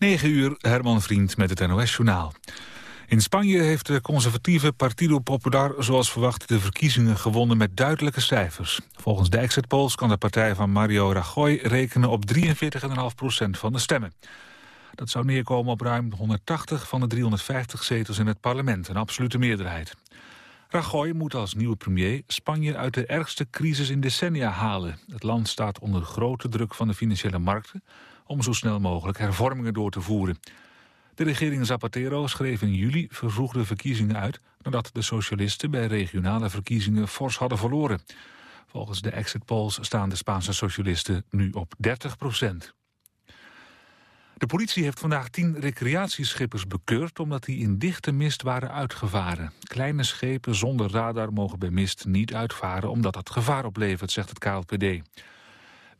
9 uur, Herman Vriend met het NOS-journaal. In Spanje heeft de conservatieve Partido Popular zoals verwacht de verkiezingen gewonnen met duidelijke cijfers. Volgens de exit polls kan de partij van Mario Rajoy rekenen op 43,5% van de stemmen. Dat zou neerkomen op ruim 180 van de 350 zetels in het parlement, een absolute meerderheid. Rajoy moet als nieuwe premier Spanje uit de ergste crisis in decennia halen. Het land staat onder grote druk van de financiële markten om zo snel mogelijk hervormingen door te voeren. De regering Zapatero schreef in juli vervroegde verkiezingen uit... nadat de socialisten bij regionale verkiezingen fors hadden verloren. Volgens de exit polls staan de Spaanse socialisten nu op 30 procent. De politie heeft vandaag tien recreatieschippers bekeurd... omdat die in dichte mist waren uitgevaren. Kleine schepen zonder radar mogen bij mist niet uitvaren... omdat dat gevaar oplevert, zegt het KLPD.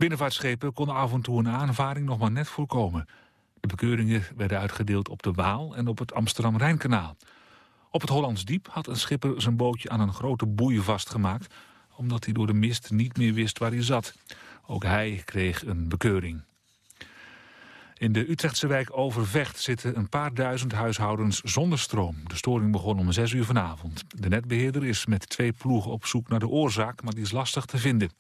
Binnenvaartschepen konden af en toe een aanvaring nog maar net voorkomen. De bekeuringen werden uitgedeeld op de Waal en op het Amsterdam-Rijnkanaal. Op het Hollands Diep had een schipper zijn bootje aan een grote boei vastgemaakt... omdat hij door de mist niet meer wist waar hij zat. Ook hij kreeg een bekeuring. In de Utrechtse wijk Overvecht zitten een paar duizend huishoudens zonder stroom. De storing begon om 6 uur vanavond. De netbeheerder is met twee ploegen op zoek naar de oorzaak, maar die is lastig te vinden.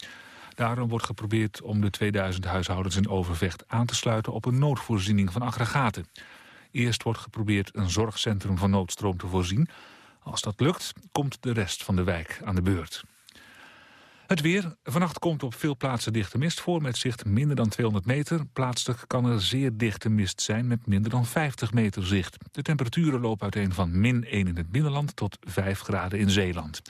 Daarom wordt geprobeerd om de 2000 huishoudens in Overvecht aan te sluiten op een noodvoorziening van aggregaten. Eerst wordt geprobeerd een zorgcentrum van noodstroom te voorzien. Als dat lukt, komt de rest van de wijk aan de beurt. Het weer. Vannacht komt op veel plaatsen dichte mist voor met zicht minder dan 200 meter. Plaatselijk kan er zeer dichte mist zijn met minder dan 50 meter zicht. De temperaturen lopen uiteen van min 1 in het binnenland tot 5 graden in Zeeland.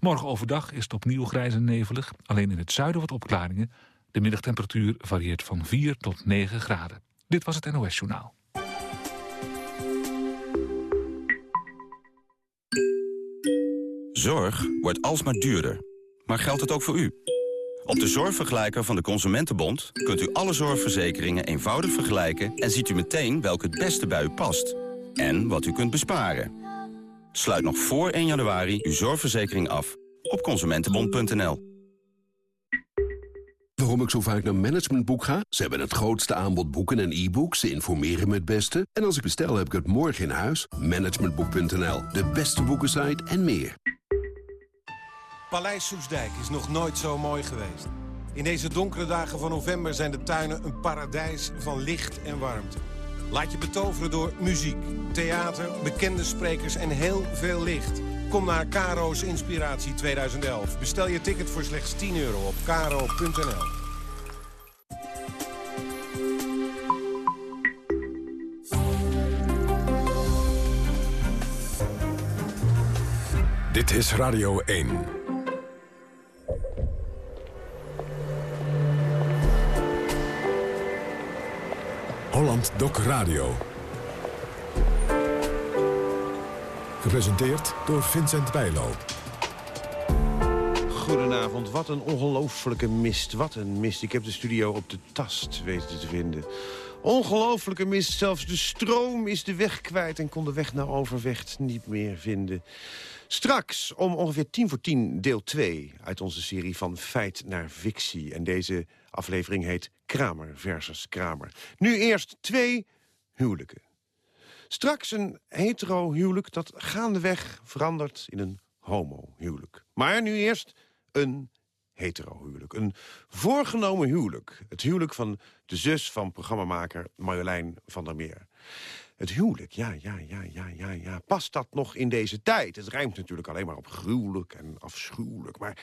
Morgen overdag is het opnieuw grijs en nevelig. Alleen in het zuiden wat opklaringen. De middagtemperatuur varieert van 4 tot 9 graden. Dit was het NOS Journaal. Zorg wordt alsmaar duurder. Maar geldt het ook voor u? Op de Zorgvergelijker van de Consumentenbond kunt u alle zorgverzekeringen eenvoudig vergelijken... en ziet u meteen welke het beste bij u past. En wat u kunt besparen. Sluit nog voor 1 januari uw zorgverzekering af op consumentenbond.nl. Waarom ik zo vaak naar Managementboek ga? Ze hebben het grootste aanbod boeken en e-books. Ze informeren me het beste. En als ik bestel, heb ik het morgen in huis. Managementboek.nl, de beste boekensite en meer. Paleis Soesdijk is nog nooit zo mooi geweest. In deze donkere dagen van november zijn de tuinen een paradijs van licht en warmte. Laat je betoveren door muziek, theater, bekende sprekers en heel veel licht. Kom naar Caro's Inspiratie 2011. Bestel je ticket voor slechts 10 euro op caro.nl. Dit is Radio 1. Holland Doc Radio. Gepresenteerd door Vincent Bijlo. Goedenavond, wat een ongelofelijke mist, wat een mist. Ik heb de studio op de tast weten te vinden. Ongelofelijke mist, zelfs de stroom is de weg kwijt... en kon de weg naar Overvecht niet meer vinden. Straks om ongeveer tien voor tien deel 2 uit onze serie van Feit naar Fictie. En deze aflevering heet Kramer versus Kramer. Nu eerst twee huwelijken. Straks een hetero-huwelijk dat gaandeweg verandert in een homo-huwelijk. Maar nu eerst een hetero-huwelijk. Een voorgenomen huwelijk. Het huwelijk van de zus van programmamaker Marjolein van der Meer. Het huwelijk, ja, ja, ja, ja, ja, ja. Past dat nog in deze tijd? Het rijmt natuurlijk alleen maar op gruwelijk en afschuwelijk. Maar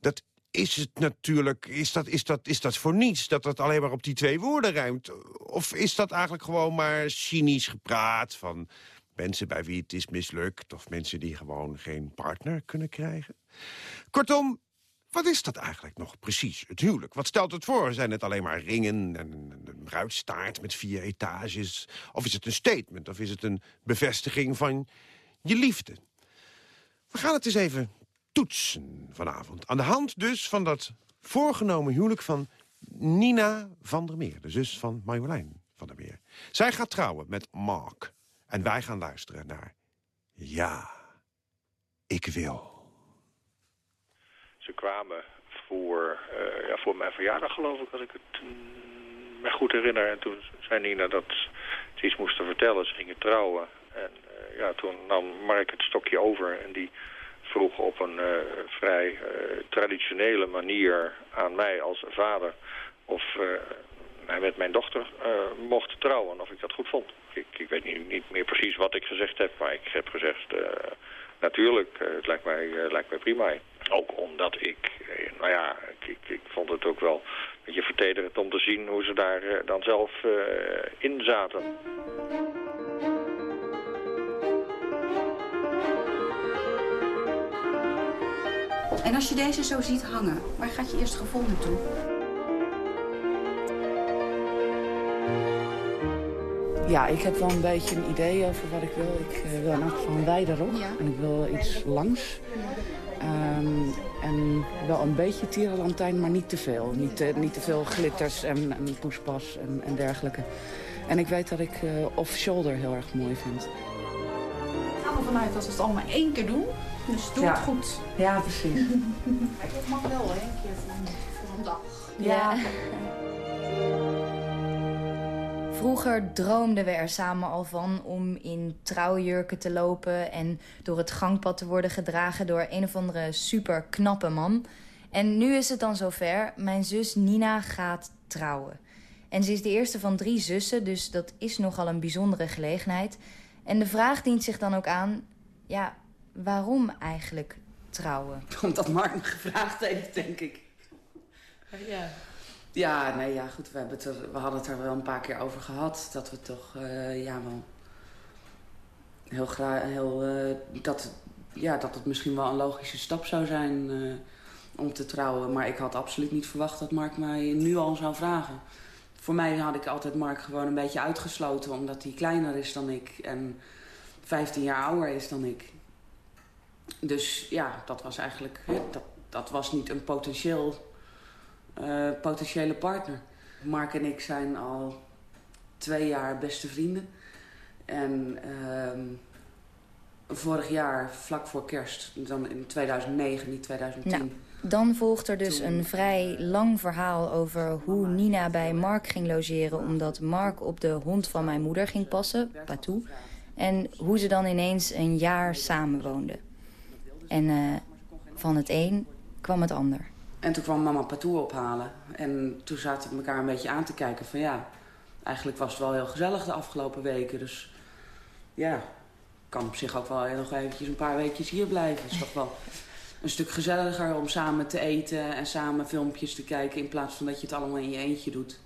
dat is het natuurlijk, is dat, is, dat, is dat voor niets dat dat alleen maar op die twee woorden rijmt? Of is dat eigenlijk gewoon maar cynisch gepraat van mensen bij wie het is mislukt... of mensen die gewoon geen partner kunnen krijgen? Kortom, wat is dat eigenlijk nog precies, het huwelijk? Wat stelt het voor? Zijn het alleen maar ringen en een bruidstaart met vier etages? Of is het een statement? Of is het een bevestiging van je liefde? We gaan het eens even toetsen vanavond. Aan de hand dus van dat voorgenomen huwelijk van Nina van der Meer. De zus van Marjolein van der Meer. Zij gaat trouwen met Mark. En wij gaan luisteren naar Ja, ik wil. Ze kwamen voor, uh, ja, voor mijn verjaardag, geloof ik, had ik het me goed herinner. En toen zei Nina dat ze iets moesten vertellen. Ze gingen trouwen. En ja, toen nam Mark het stokje over en die vroeg op een vrij traditionele manier aan mij als vader of hij met mijn dochter mocht trouwen, of ik dat goed vond. Ik, ik weet niet, niet, meer precies wat ik gezegd heb, maar ik heb gezegd, natuurlijk, het lijkt mij, mij prima. Ook omdat ik, nou ja, ik, ik, ik, vond het ook wel een beetje vertederend om te zien hoe ze daar dan zelf in zaten. En als je deze zo ziet hangen, waar gaat je eerst gevonden toe? Ja, ik heb wel een beetje een idee over wat ik wil. Ik uh, wil in elk geval een wijde rok. Ja. En ik wil iets langs. Um, en wel een beetje tierenlantijn, maar niet te veel. Niet te, niet te veel glitters en, en poespas en, en, dergelijke. En ik weet dat ik uh, off-shoulder heel erg mooi vind. Ik ga ervan uit dat we het allemaal één keer doen. Dus doe ja. het goed. Ja, precies. Het mag wel hè, een keer voor, voor een dag. Ja. Vroeger droomden we er samen al van om in trouwjurken te lopen... en door het gangpad te worden gedragen door een of andere super knappe man. En nu is het dan zover. Mijn zus Nina gaat trouwen. En ze is de eerste van drie zussen, dus dat is nogal een bijzondere gelegenheid. En de vraag dient zich dan ook aan... ja, waarom eigenlijk trouwen? Omdat Mark me gevraagd heeft, denk ik. Ja. Ja, nee, ja, goed. We, hebben het er, we hadden het er wel een paar keer over gehad. Dat we toch, uh, ja, wel heel graag, heel, uh, dat, ja, dat het misschien wel een logische stap zou zijn uh, om te trouwen. Maar ik had absoluut niet verwacht dat Mark mij nu al zou vragen. Voor mij had ik altijd Mark gewoon een beetje uitgesloten, omdat hij kleiner is dan ik en 15 jaar ouder is dan ik. Dus ja, dat was eigenlijk, dat, dat was niet een potentieel uh, potentiële partner. Mark en ik zijn al twee jaar beste vrienden. En uh, vorig jaar, vlak voor kerst, dan in 2009, niet 2010... Nou, dan volgt er dus Toen... een vrij lang verhaal over hoe Nina bij Mark ging logeren... omdat Mark op de hond van mijn moeder ging passen, Patou. En hoe ze dan ineens een jaar samenwoonden. En uh, van het een kwam het ander. En toen kwam mama Patou ophalen. En toen zaten we elkaar een beetje aan te kijken van ja... Eigenlijk was het wel heel gezellig de afgelopen weken. Dus ja, kan op zich ook wel nog eventjes een paar weekjes hier blijven. Het is toch wel een stuk gezelliger om samen te eten en samen filmpjes te kijken... in plaats van dat je het allemaal in je eentje doet.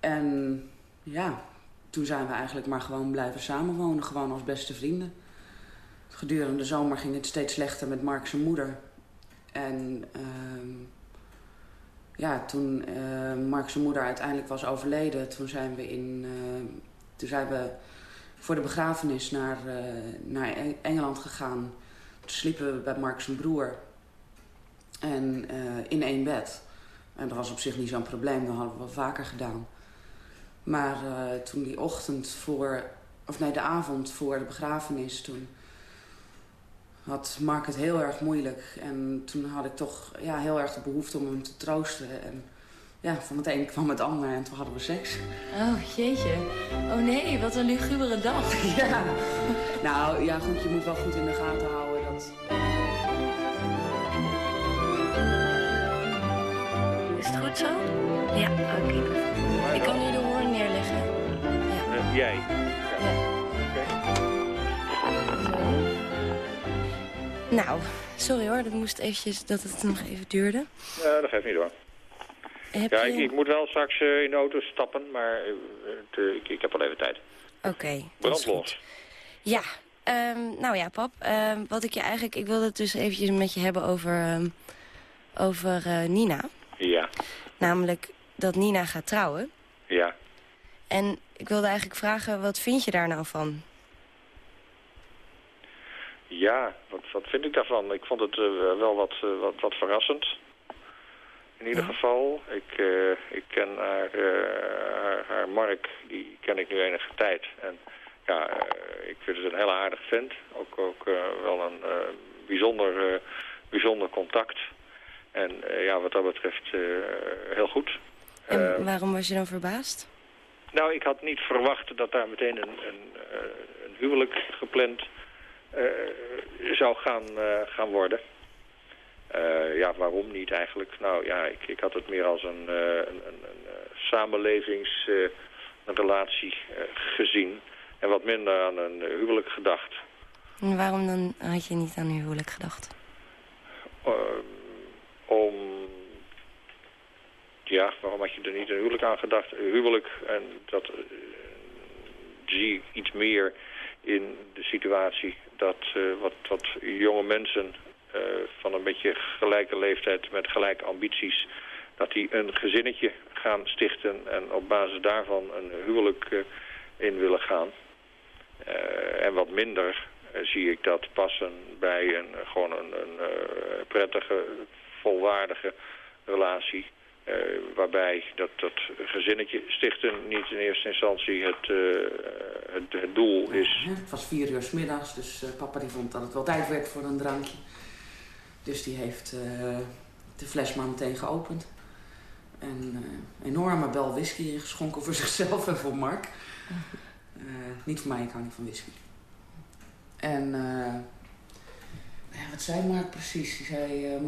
En ja, toen zijn we eigenlijk maar gewoon blijven samenwonen. Gewoon als beste vrienden. Gedurende de zomer ging het steeds slechter met Mark zijn moeder... En uh, ja, toen uh, Mark zijn moeder uiteindelijk was overleden, toen zijn we in, uh, toen zijn we voor de begrafenis naar, naar Engeland gegaan. Toen sliepen we bij Mark zijn broer en in één bed. En dat was op zich niet zo'n probleem, dat hadden we wel vaker gedaan. Maar toen die ochtend voor, of nee, de avond voor de begrafenis, toen had Mark het heel erg moeilijk. En toen had ik toch ja, heel erg de behoefte om hem te troosten. En ja, van het een kwam het ander en toen hadden we seks. Oh, jeetje. Oh nee, wat een lugubere dag. ja. Nou, ja goed, je moet wel goed in de gaten houden dat... Is het goed zo? Ja, oké. Okay. Ik kan nu de hoorn neerleggen. Ja. Uh, jij? Ja. Nou, sorry hoor, dat moest eventjes, dat het nog even duurde. Ja, dat geeft niet hoor. Heb ja, je... ik, ik, moet wel straks uh, in de auto stappen, maar uh, te, ik, ik, heb wel even tijd. Oké. Okay, Brandlos. Ja, um, nou ja, pap. Um, wat ik je eigenlijk, ik wilde het dus eventjes met je hebben over, um, over uh, Nina. Ja. Namelijk dat Nina gaat trouwen. Ja. En ik wilde eigenlijk vragen, wat vind je daar nou van? Ja, wat, wat vind ik daarvan? Ik vond het uh, wel wat, uh, wat, wat verrassend. In ieder ja. geval, ik, uh, ik ken haar, haar, haar, Mark, die ken ik nu enige tijd. En ja, ik vind het een hele aardig vent. Ook, ook wel een bijzonder, bijzonder contact. En ja, wat dat betreft heel goed. En waarom was je dan verbaasd? Nou, ik had niet verwacht dat daar meteen een, een, eh, een huwelijk gepland zou gaan, uh, gaan worden. ja, waarom niet eigenlijk? Nou ja, ik, ik had het meer als een, een, een, een samenlevingsrelatie gezien. En wat minder aan een huwelijk gedacht. En waarom dan had je niet aan een huwelijk gedacht? Ehm, om... Ja, waarom had je er niet een huwelijk aan gedacht? Huwelijk, en dat uh, zie ik iets meer in de situatie... dat uh, wat, wat jonge mensen uh, van een beetje gelijke leeftijd met gelijke ambities... dat die een gezinnetje gaan stichten en op basis daarvan een huwelijk in willen gaan. en wat minder eh, zie ik dat passen bij een, eh, gewoon een, eh, prettige, volwaardige relatie. Uh, waarbij dat, dat gezinnetje stichten niet in eerste instantie het, uh, het, doel is. het was vier uur s middags, dus uh, papa die vond dat het wel tijd werd voor een drankje. Dus die heeft de fles maar meteen geopend. En enorme bel whisky geschonken voor zichzelf en voor Mark. niet voor mij, ik hou niet van whisky. En ja, wat zei Mark precies? Die zei, uh,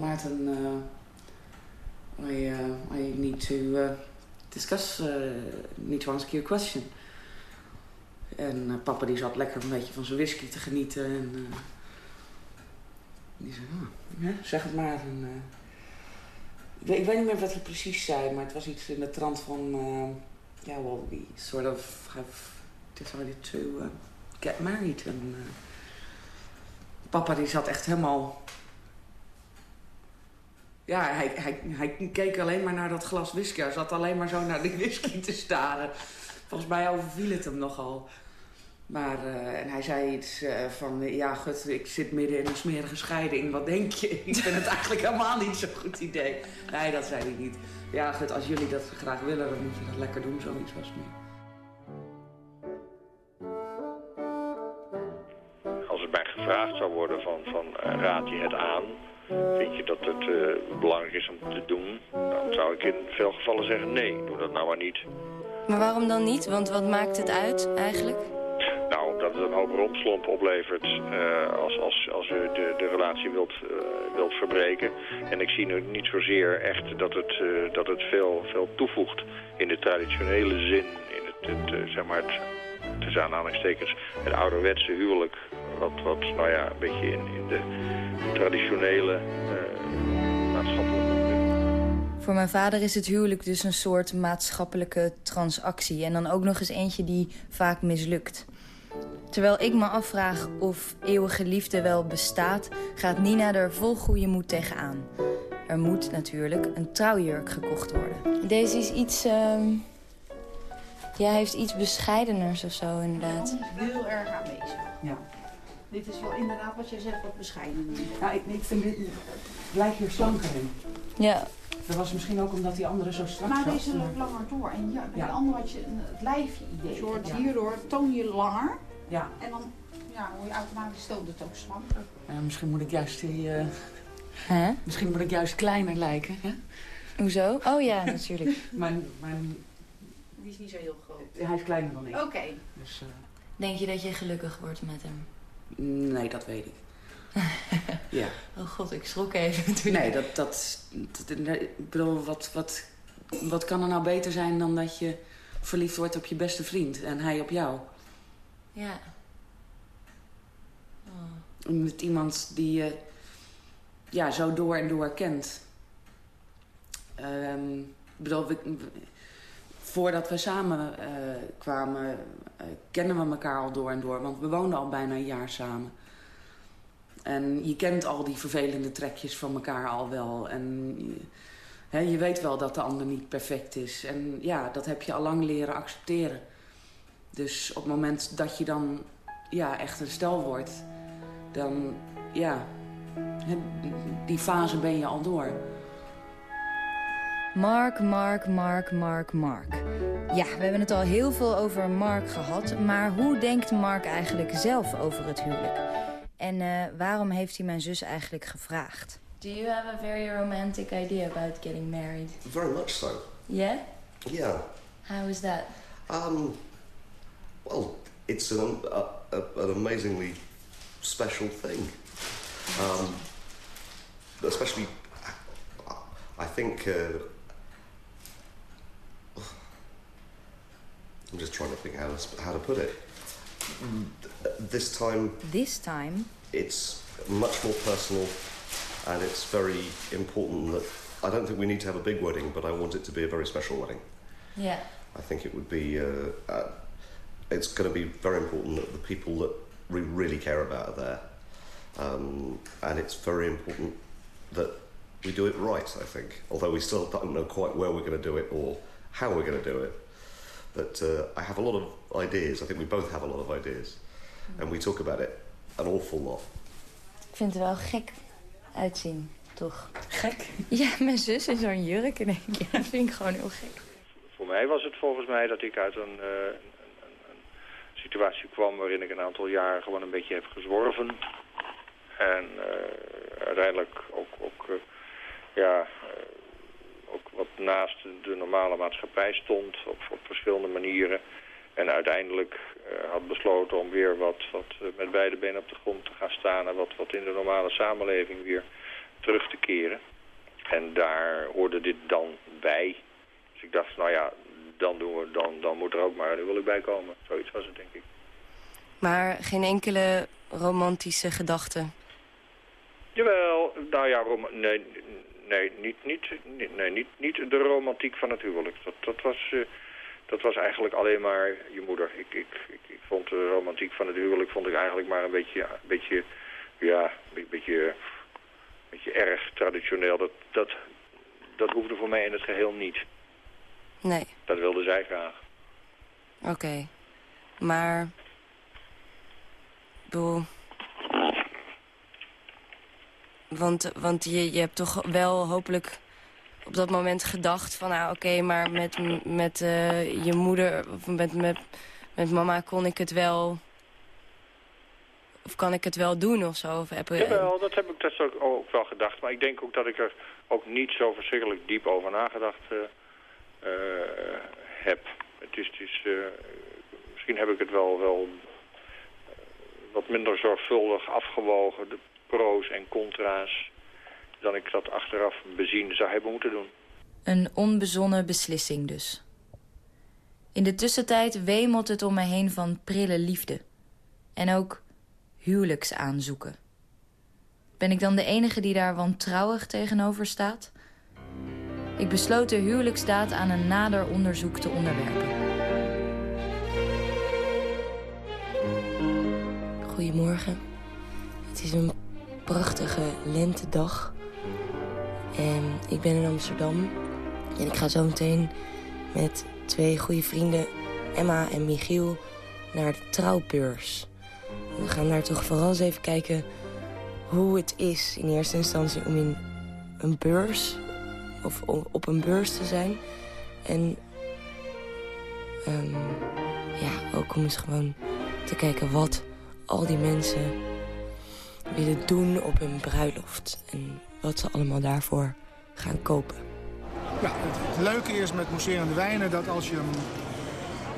Maarten, uh, I, I need to discuss, need to ask you a question. En papa die zat lekker een beetje van zijn whisky te genieten. En die zei, ja, zeg het maar. Ik, weet, niet meer wat hij precies zei, maar het was iets in de trant van... Ja, well, we sort of have decided to get married. En, papa die zat echt helemaal... Ja, hij, hij, hij keek alleen maar naar dat glas whisky. Hij zat alleen maar zo naar die whisky te staren. Volgens mij overviel het hem nogal. Maar, uh, en hij zei iets uh, van, ja gut, ik zit midden in een smerige scheiding. Wat denk je? Ik vind het eigenlijk helemaal niet zo'n goed idee. Nee, dat zei hij niet. Ja gut, als jullie dat graag willen, dan moet je dat lekker doen. Zoiets was meer. gevraagd zou worden van, van uh, raad je het aan? Vind je dat het uh, belangrijk is om te doen? Dan zou ik in veel gevallen zeggen nee, doe dat nou maar niet. Maar waarom dan niet? Want wat maakt het uit eigenlijk? Nou, dat het een hoop rompslomp oplevert uh, als, als, als u de, de relatie wilt, uh, wilt verbreken. En ik zie nu niet zozeer echt dat het, uh, dat het veel, veel toevoegt in de traditionele zin, in het, het zeg maar het, tussen aanhalingstekens, het ouderwetse huwelijk wat, wat nou ja, een beetje in, in de traditionele uh, maatschappelijke voor mijn vader is het huwelijk dus een soort maatschappelijke transactie. En dan ook nog eens eentje die vaak mislukt. Terwijl ik me afvraag of eeuwige liefde wel bestaat... gaat Nina er vol goede moed tegenaan. Er moet natuurlijk een trouwjurk gekocht worden. Deze is iets... Uh... Ja, heeft iets bescheideners of zo, inderdaad. Heel erg aanwezig. Ja. Dit is wel inderdaad wat jij zegt, wat bescheiden. Ja, ik, ik vind dit, het lijkt hier slanker in. Ja. Dat was misschien ook omdat die andere zo strak Maar deze loopt langer door. En ja, bij ja. die andere had je het lijfje idee. Je hoort hierdoor toon je langer. Ja. En dan ja, hoor je automatisch toont het ook slanker. Ja, misschien moet ik juist die... Uh, huh? Misschien moet ik juist kleiner lijken, hè? Hoezo? Oh ja, natuurlijk. mijn, mijn... Die is niet zo heel groot. Hij is kleiner dan ik. Oké. Okay. Dus, uh... Denk je dat je gelukkig wordt met hem? Nee, dat weet ik. ja. Oh god, ik schrok even toen. Nee, dat, dat, dat, ik bedoel, wat, wat, wat kan er nou beter zijn dan dat je verliefd wordt op je beste vriend en hij op jou? Ja. Oh. Met iemand die je ja, zo door en door kent. Um, ik bedoel, voordat we samen uh, kwamen, uh, kennen we elkaar al door en door. Want we woonden al bijna een jaar samen. En je kent al die vervelende trekjes van elkaar al wel. En je weet wel dat de ander niet perfect is. En ja, dat heb je al lang leren accepteren. Dus op het moment dat je dan ja, echt een stel wordt... dan, ja, die fase ben je al door. Mark, Mark, Mark, Mark, Mark. Ja, we hebben het al heel veel over Mark gehad. Maar hoe denkt Mark eigenlijk zelf over het huwelijk? En uh, waarom heeft hij mijn zus eigenlijk gevraagd? Do you have a very romantic idea about getting married? Very much so. Yeah? Yeah. How is that? Um, well, it's an, uh, an amazingly special thing. Um, especially, I think. Uh, I'm just trying to think how to, how to put it. This time. This time? It's much more personal, and it's very important that. I don't think we need to have a big wedding, but I want it to be a very special wedding. Yeah. I think it would be. Uh, uh, it's going to be very important that the people that we really care about are there. Um, and it's very important that we do it right, I think. Although we still don't know quite where we're going to do it or how we're going to do it. But uh, I have a lot of ideas. I think we both have a lot of ideas. And we talk about it an awful lot. Ik vind het wel gek uitzien, toch? Gek? Ja, mijn zus in zo'n jurk. En denk ik, ja, dat vind ik gewoon heel gek. Voor mij was het volgens mij dat ik uit een, uh, een, een, een, situatie kwam waarin ik een aantal jaren gewoon een beetje heb gezworven. En uh, uiteindelijk ook, ook uh, ja, ook wat naast de normale maatschappij stond op, op verschillende manieren. En uiteindelijk uh, had besloten om weer wat, wat uh, met beide benen op de grond te gaan staan... en wat, wat in de normale samenleving weer terug te keren. En daar hoorde dit dan bij. Dus ik dacht, nou ja, dan, doen we, dan, dan moet er ook maar, daar wil ik bij komen. Zoiets was het, denk ik. Maar geen enkele romantische gedachte? Jawel, nou ja, nee, nee, niet, niet, nee niet, niet de romantiek van het huwelijk. Dat, dat, was, uh, dat was eigenlijk alleen maar je moeder. Ik, ik, ik, ik, vond de romantiek van het huwelijk vond ik eigenlijk maar een beetje, een beetje ja, een beetje, een beetje erg traditioneel. Dat, dat, dat hoefde voor mij in het geheel niet. Nee. Dat wilde zij graag. Oké. Okay. Maar... Bedoel... Want, want je, je hebt toch wel hopelijk op dat moment gedacht van... nou oké, maar met, met uh, je moeder of met, met, met mama kon ik het wel... Of kan ik het wel doen of zo? Of heb, Jawel, dat heb ik dat ook, ook wel gedacht. Maar ik denk ook dat ik er ook niet zo verschrikkelijk diep over nagedacht uh, uh, heb. Het is, het is, misschien heb ik het wel, wel wat minder zorgvuldig afgewogen... De pro's en contra's dan ik dat achteraf bezien zou hebben moeten doen. Een onbezonnen beslissing dus. In de tussentijd wemelt het om me heen van prille liefde. En ook huwelijksaanzoeken. Ben ik dan de enige die daar wantrouwig tegenover staat? Ik besloot de huwelijksdaad aan een nader onderzoek te onderwerpen. Goedemorgen. Het is een prachtige lentedag. En ik ben in Amsterdam. En ik ga zo meteen met twee goede vrienden, Emma en Michiel, naar de trouwbeurs. We gaan daar toch vooral eens even kijken hoe het is in eerste instantie om in een beurs of op een beurs te zijn. En um, ja, ook om eens gewoon te kijken wat al die mensen willen doen op hun bruiloft. En wat ze allemaal daarvoor gaan kopen. Ja, het, leuke is met mousserende wijnen dat als je hem,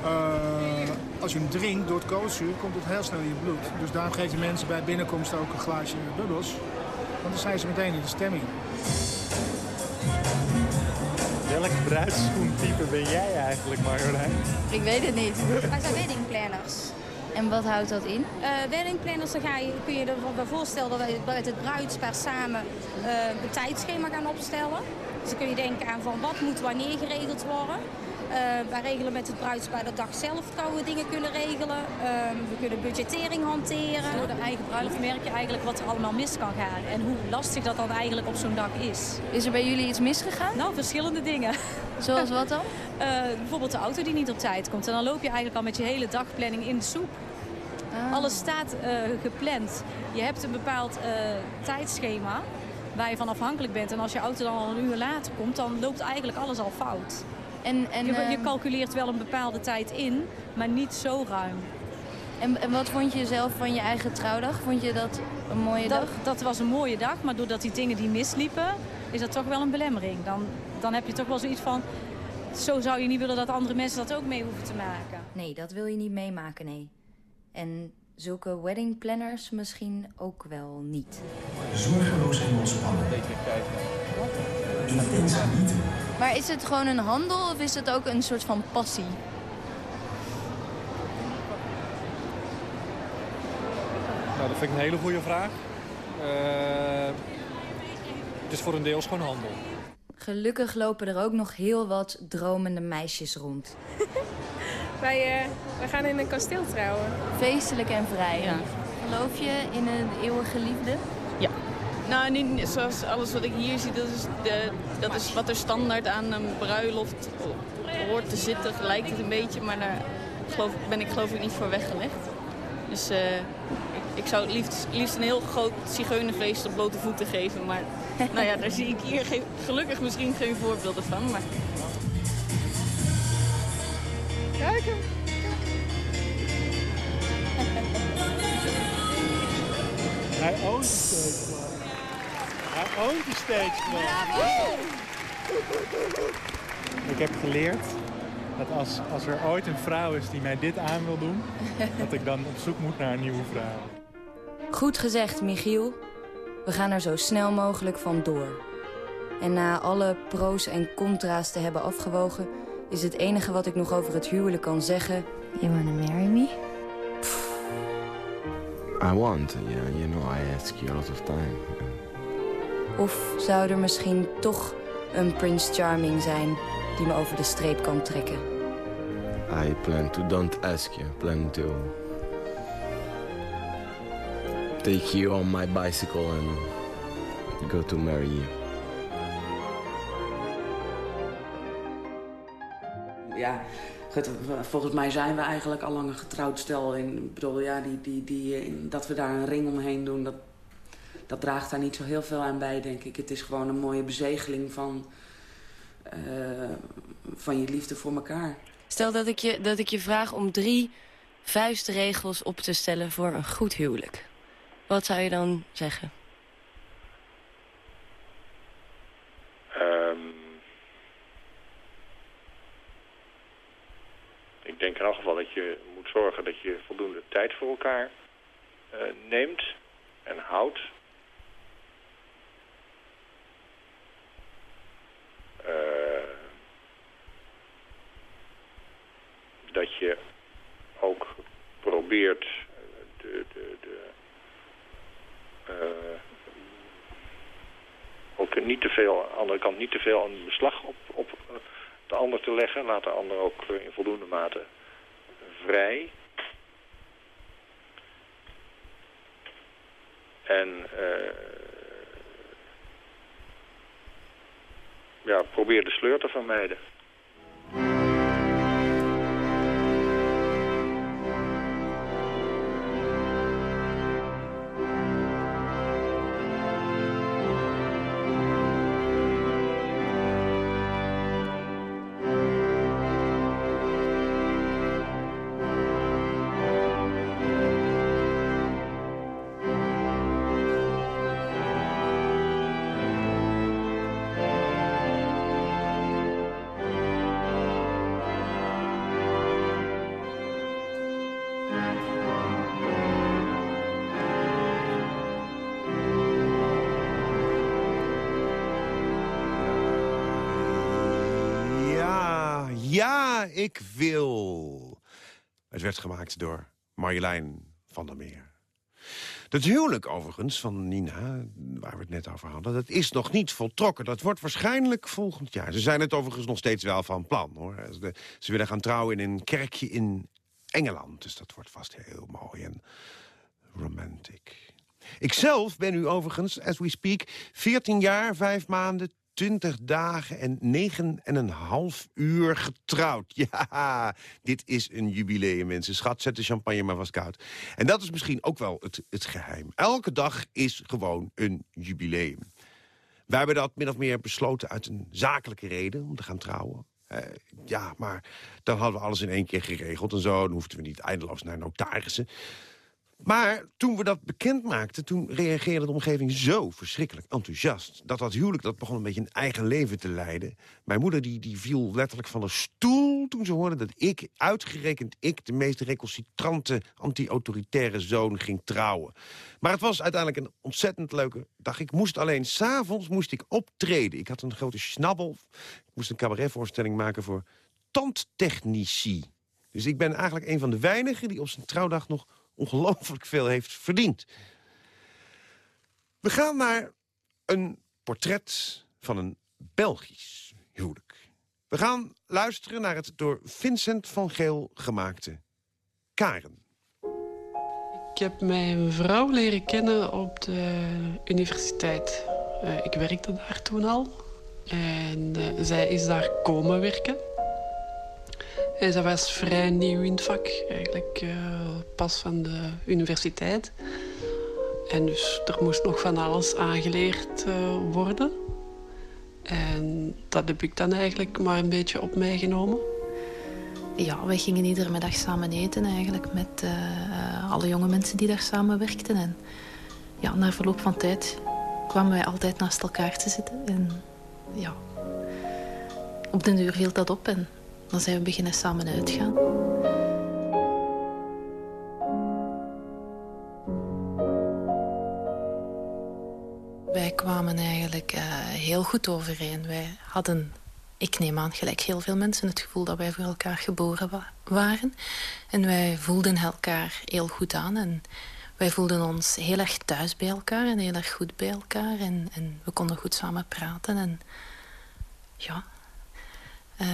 uh, als je hem drinkt door het koolzuur, komt het heel snel in je bloed. Dus daarom geven je mensen bij binnenkomst ook een glaasje bubbels. Want dan zijn ze meteen in de stemming. Welk bruidsschoentype ben jij eigenlijk, Marjolein? Ik weet het niet. Wij zijn weddingplanners. En wat houdt dat in? Uh, weddingplanners, dan ga je, kun je ervoor voorstellen dat wij met het bruidspaar samen uh, een tijdschema gaan opstellen. Dus dan kun je denken aan van wat moet wanneer geregeld worden. Uh, wij regelen met het bruidspaar de dag zelf trouwen dingen kunnen regelen. we kunnen budgettering hanteren. Door de eigen bruiloft merk je eigenlijk wat er allemaal mis kan gaan. En hoe lastig dat dan eigenlijk op zo'n dag is. Is er bij jullie iets misgegaan? Nou, verschillende dingen. Zoals wat dan? bijvoorbeeld de auto die niet op tijd komt. En dan loop je eigenlijk al met je hele dagplanning in de soep. Ah. Alles staat uh, gepland. Je hebt een bepaald uh, tijdschema waar je van afhankelijk bent. En als je auto dan al een uur later komt, dan loopt eigenlijk alles al fout. En, en, je, je calculeert wel een bepaalde tijd in, maar niet zo ruim. En, en wat vond je zelf van je eigen trouwdag? Vond je dat een mooie dat, dag? Dat was een mooie dag, maar doordat die dingen die misliepen, is dat toch wel een belemmering. Dan, dan heb je toch wel zoiets van, zo zou je niet willen dat andere mensen dat ook mee hoeven te maken. Nee, dat wil je niet meemaken, nee. En zulke wedding planners misschien ook wel niet. Zorgeloos en ontspannen. Intense liefde. Maar is het gewoon een handel of is het ook een soort van passie? Nou, dat vind ik een hele goede vraag. Uh, het is voor een deels gewoon handel. Gelukkig lopen er ook nog heel wat dromende meisjes rond. wij, uh, wij gaan in een kasteel trouwen. Feestelijk en vrij. Ja. Geloof je in een eeuwige liefde? Ja. Nou, niet zoals alles wat ik hier zie, dat is, de, dat is wat er standaard aan een bruiloft hoort te zitten. Lijkt het een beetje, maar daar geloof, ben ik geloof ik niet voor weggelegd. Dus uh, ik zou het liefst, liefst een heel groot zigeunerfeest op blote voeten geven. Maar nou ja, daar zie ik hier geen, gelukkig misschien geen voorbeelden van. Maar... Kijk hem. Hij oont de stage man. Hij oont de stage man. Ik heb geleerd dat als, als er ooit een vrouw is die mij dit aan wil doen... dat ik dan op zoek moet naar een nieuwe vrouw. Goed gezegd, Michiel. We gaan er zo snel mogelijk van door. En na alle pro's en contra's te hebben afgewogen... is het enige wat ik nog over het huwelijk kan zeggen... You wanna marry me? I want, yeah. You know, I ask you a lot of time. Of zou er misschien toch een Prince Charming zijn... die me over de streep kan trekken? I plan to don't ask you. Plan to take you on my bicycle and go to marry you. Ja, volgens mij zijn we eigenlijk al lang een getrouwd stel. Ik bedoel, ja, die, die, die, dat we daar een ring omheen doen, dat, dat draagt daar niet zo heel veel aan bij, denk ik. Het is gewoon een mooie bezegeling van, uh, van je liefde voor elkaar. Stel dat ik, je, dat ik je vraag om drie vuistregels op te stellen voor een goed huwelijk. Wat zou je dan zeggen? Um, ik denk in elk geval dat je moet zorgen dat je voldoende tijd voor elkaar uh, neemt en houdt. Uh, dat je ook probeert de, de, de uh, ook niet te veel, aan de andere kant niet te veel aan beslag op, op de ander te leggen. Laat de ander ook in voldoende mate vrij. En uh, ja, probeer de sleur te vermijden. Ik wil. Het werd gemaakt door Marjolein van der Meer. Het huwelijk overigens van Nina, waar we het net over hadden... dat is nog niet voltrokken. Dat wordt waarschijnlijk volgend jaar. Ze zijn het overigens nog steeds wel van plan. hoor. Ze willen gaan trouwen in een kerkje in Engeland. Dus dat wordt vast heel mooi en romantic. Ikzelf ben nu overigens, as we speak, 14 jaar, 5 maanden, 20 dagen en 9 en een half uur getrouwd. Ja, dit is een jubileum, mensen. Schat, zet de champagne maar vast koud. En dat is misschien ook wel het, het geheim. Elke dag is gewoon een jubileum. Wij hebben dat min of meer besloten uit een zakelijke reden om te gaan trouwen. Uh, ja, maar dan hadden we alles in één keer geregeld en zo. Dan hoefden we niet eindeloos naar notarissen. Maar toen we dat bekend maakten, toen reageerde de omgeving zo verschrikkelijk enthousiast. Dat dat huwelijk dat begon een beetje een eigen leven te leiden. Mijn moeder die, die viel letterlijk van de stoel toen ze hoorde dat ik, uitgerekend ik... de meest recalcitrante, anti-autoritaire zoon ging trouwen. Maar het was uiteindelijk een ontzettend leuke dag. Ik moest alleen, s'avonds moest ik optreden. Ik had een grote snabbel. Ik moest een cabaretvoorstelling maken voor tandtechnici. Dus ik ben eigenlijk een van de weinigen die op zijn trouwdag nog ongelooflijk veel heeft verdiend. We gaan naar een portret van een Belgisch huwelijk. We gaan luisteren naar het door Vincent van Geel gemaakte Karen. Ik heb mijn vrouw leren kennen op de universiteit. Uh, ik werkte daar toen al. En uh, zij is daar komen werken. En zij was vrij nieuw in het vak, eigenlijk uh, pas van de universiteit. En dus er moest nog van alles aangeleerd uh, worden. En dat heb ik dan eigenlijk maar een beetje op mij genomen. Ja, wij gingen iedere middag samen eten eigenlijk met alle jonge mensen die daar samen werkten. En ja, na verloop van tijd kwamen wij altijd naast elkaar te zitten. En ja, op den duur viel dat op en dan zijn we beginnen samen uitgaan. Wij kwamen eigenlijk uh, heel goed overeen. Wij hadden, ik neem aan, gelijk heel veel mensen... het gevoel dat wij voor elkaar geboren wa waren. En wij voelden elkaar heel goed aan. En wij voelden ons heel erg thuis bij elkaar en heel erg goed bij elkaar. En, en we konden goed samen praten. En ja... Uh,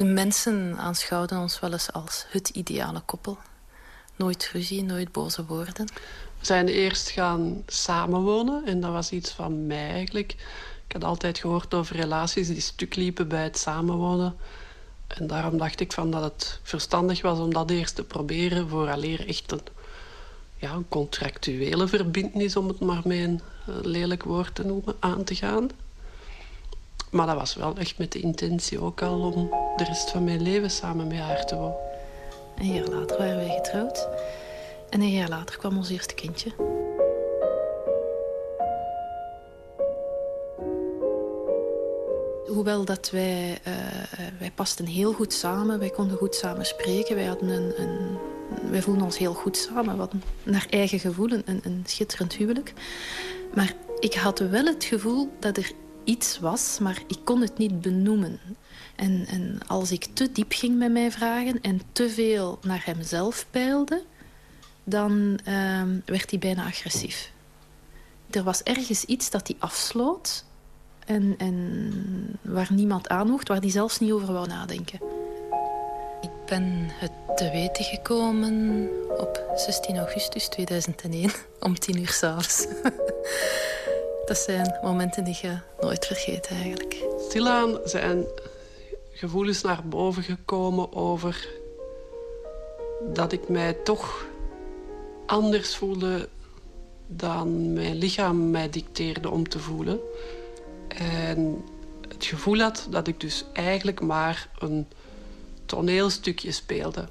de mensen aanschouwden ons wel eens als het ideale koppel. Nooit ruzie, nooit boze woorden. We zijn eerst gaan samenwonen en dat was iets van mij eigenlijk. Ik had altijd gehoord over relaties die stuk liepen bij het samenwonen. En daarom dacht ik van dat het verstandig was om dat eerst te proberen... vooraleer echt een, ja, een contractuele verbindenis, om het maar met een eh, lelijk woord te noemen, aan te gaan. Maar dat was wel echt met de intentie ook al om de rest van mijn leven samen met haar te wonen. Een jaar later waren wij getrouwd. En een jaar later kwam ons eerste kindje. Hoewel dat wij, uh, wij pasten heel goed samen, wij konden goed samen spreken. Wij, hadden een, een wij voelden ons heel goed samen. Hadden naar eigen gevoel een, een schitterend huwelijk. Maar ik had wel het gevoel dat er iets was, maar ik kon het niet benoemen. En, en als ik te diep ging met mijn vragen en te veel naar hemzelf peilde, dan uh, werd hij bijna agressief. Er was ergens iets dat hij afsloot en, en waar niemand aanhoeft, waar hij zelfs niet over wou nadenken. Ik ben het te weten gekomen op 16 augustus 2001 om 10 uur s'avonds. Dat zijn momenten die je nooit vergeet eigenlijk. Stilaan zijn gevoelens naar boven gekomen over dat ik mij toch anders voelde dan mijn lichaam mij dicteerde om te voelen. En het gevoel had dat ik dus eigenlijk maar een toneelstukje speelde.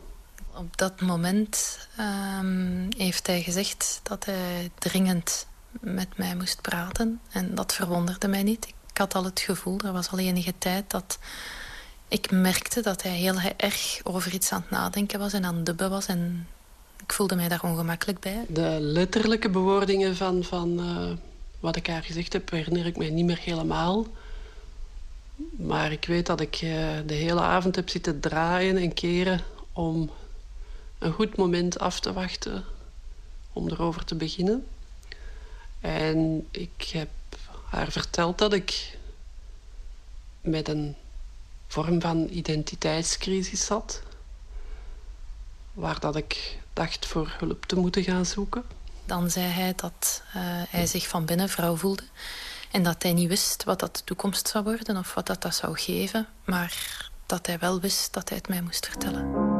Op dat moment um, heeft hij gezegd dat hij dringend met mij moest praten. En dat verwonderde mij niet. Ik had al het gevoel, er was al enige tijd, dat ik merkte dat hij heel erg over iets aan het nadenken was en aan het dubben was. En ik voelde mij daar ongemakkelijk bij. De letterlijke bewoordingen van, van uh, wat ik haar gezegd heb, herinner ik mij niet meer helemaal. Maar ik weet dat ik uh, de hele avond heb zitten draaien en keren om een goed moment af te wachten om erover te beginnen. En ik heb haar verteld dat ik met een vorm van identiteitscrisis zat. Waar dat ik dacht voor hulp te moeten gaan zoeken. Dan zei hij dat uh, hij zich van binnen vrouw voelde. En dat hij niet wist wat dat de toekomst zou worden of wat dat, dat zou geven. Maar dat hij wel wist dat hij het mij moest vertellen.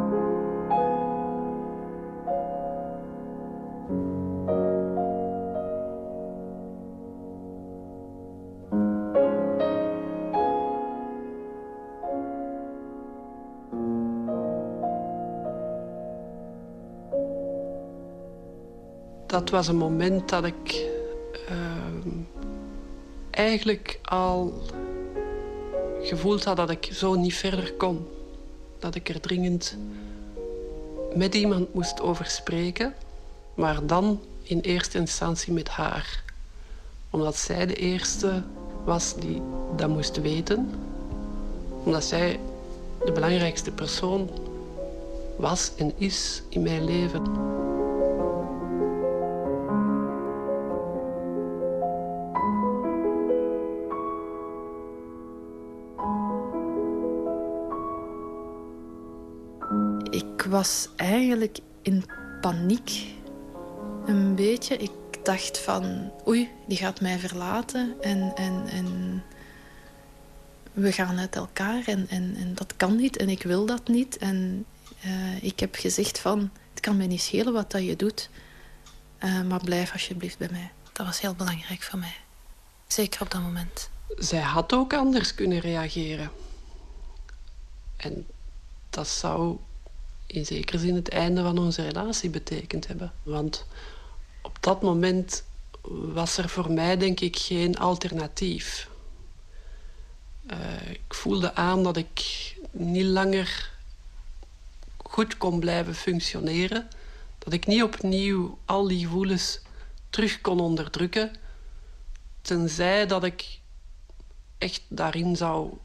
Dat was een moment dat ik ehm, eigenlijk al gevoeld had dat ik zo niet verder kon. Dat ik er dringend met iemand moest over spreken, maar dan in eerste instantie met haar. Omdat zij de eerste was die dat moest weten. Omdat zij de belangrijkste persoon was en is in mijn leven. Was eigenlijk in paniek. Een beetje. Ik dacht van, oei, die gaat mij verlaten. En, en, en we gaan uit elkaar en, en, en dat kan niet en ik wil dat niet. En uh, ik heb gezegd van, het kan mij niet schelen wat dat je doet. Uh, maar blijf alsjeblieft bij mij. Dat was heel belangrijk voor mij. Zeker op dat moment. Zij had ook anders kunnen reageren. En dat zou in zekere zin het einde van onze relatie betekend hebben. Want op dat moment was er voor mij denk ik geen alternatief. Uh, ik voelde aan dat ik niet langer goed kon blijven functioneren. Dat ik niet opnieuw al die gevoelens terug kon onderdrukken. Tenzij dat ik echt daarin zou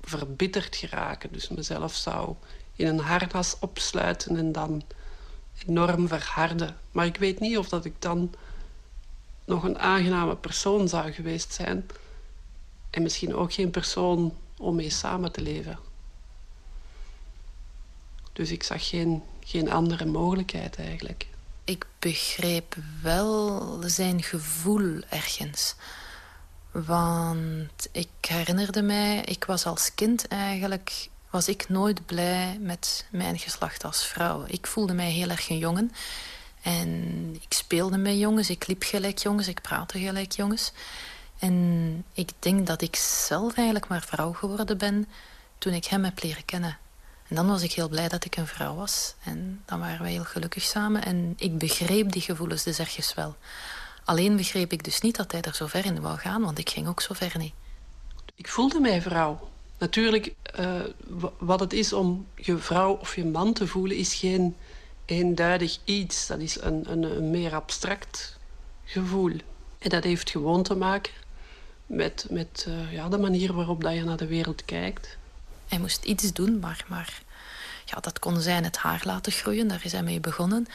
verbitterd geraken. Dus mezelf zou in een harnas opsluiten en dan enorm verharden. Maar ik weet niet of dat ik dan nog een aangename persoon zou geweest zijn. En misschien ook geen persoon om mee samen te leven. Dus ik zag geen, geen andere mogelijkheid eigenlijk. Ik begreep wel zijn gevoel ergens. Want ik herinnerde mij, ik was als kind eigenlijk... was ik nooit blij met mijn geslacht als vrouw. Ik voelde mij heel erg een jongen. En ik speelde met jongens, ik liep gelijk jongens, ik praatte gelijk jongens. En ik denk dat ik zelf eigenlijk maar vrouw geworden ben toen ik hem heb leren kennen. En dan was ik heel blij dat ik een vrouw was. En dan waren wij heel gelukkig samen. En ik begreep die gevoelens dus ergens wel. Alleen begreep ik dus niet dat hij er zo ver in wou gaan, want ik ging ook zo ver niet. Ik voelde mij vrouw. Natuurlijk, uh, wat het is om je vrouw of je man te voelen, is geen eenduidig iets. Dat is een, een, een meer abstract gevoel. En dat heeft gewoon te maken met, met uh, ja, de manier waarop dat je naar de wereld kijkt. Hij moest iets doen, maar, maar ja, dat kon zijn het haar laten groeien. Daar is hij mee begonnen.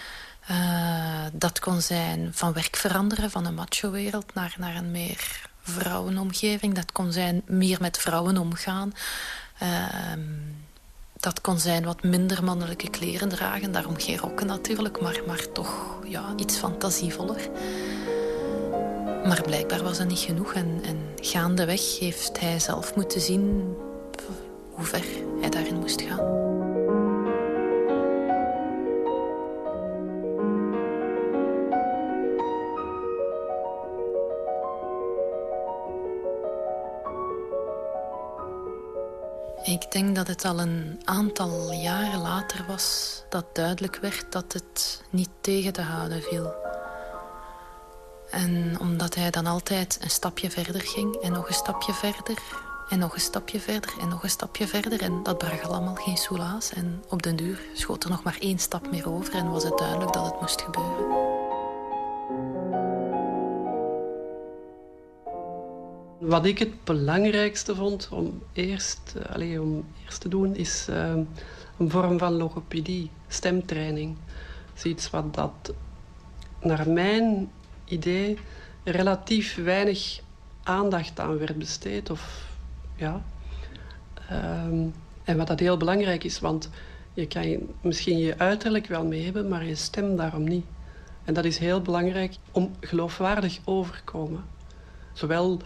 Uh, dat kon zijn van werk veranderen, van een macho-wereld naar, naar een meer vrouwenomgeving. Dat kon zijn meer met vrouwen omgaan. Uh, dat kon zijn wat minder mannelijke kleren dragen. Daarom geen rokken natuurlijk, maar, maar toch ja, iets fantasievoller. Maar blijkbaar was dat niet genoeg. En, en gaandeweg heeft hij zelf moeten zien hoe ver hij daarin moest gaan. Ik denk dat het al een aantal jaren later was dat duidelijk werd dat het niet tegen te houden viel. En omdat hij dan altijd een stapje verder ging en nog een stapje verder en nog een stapje verder en nog een stapje verder. En dat bracht allemaal geen soelaas. En op den duur schoot er nog maar één stap meer over en was het duidelijk dat het moest gebeuren. Wat ik het belangrijkste vond om eerst, eh, allez, om eerst te doen, is uh, een vorm van logopedie, stemtraining. Dat is iets wat dat, naar mijn idee, relatief weinig aandacht aan werd besteed. Of, ja. Um, en wat dat heel belangrijk is, want je kan misschien je uiterlijk wel mee hebben, maar je stem daarom niet. En dat is heel belangrijk om geloofwaardig overkomen. Zowel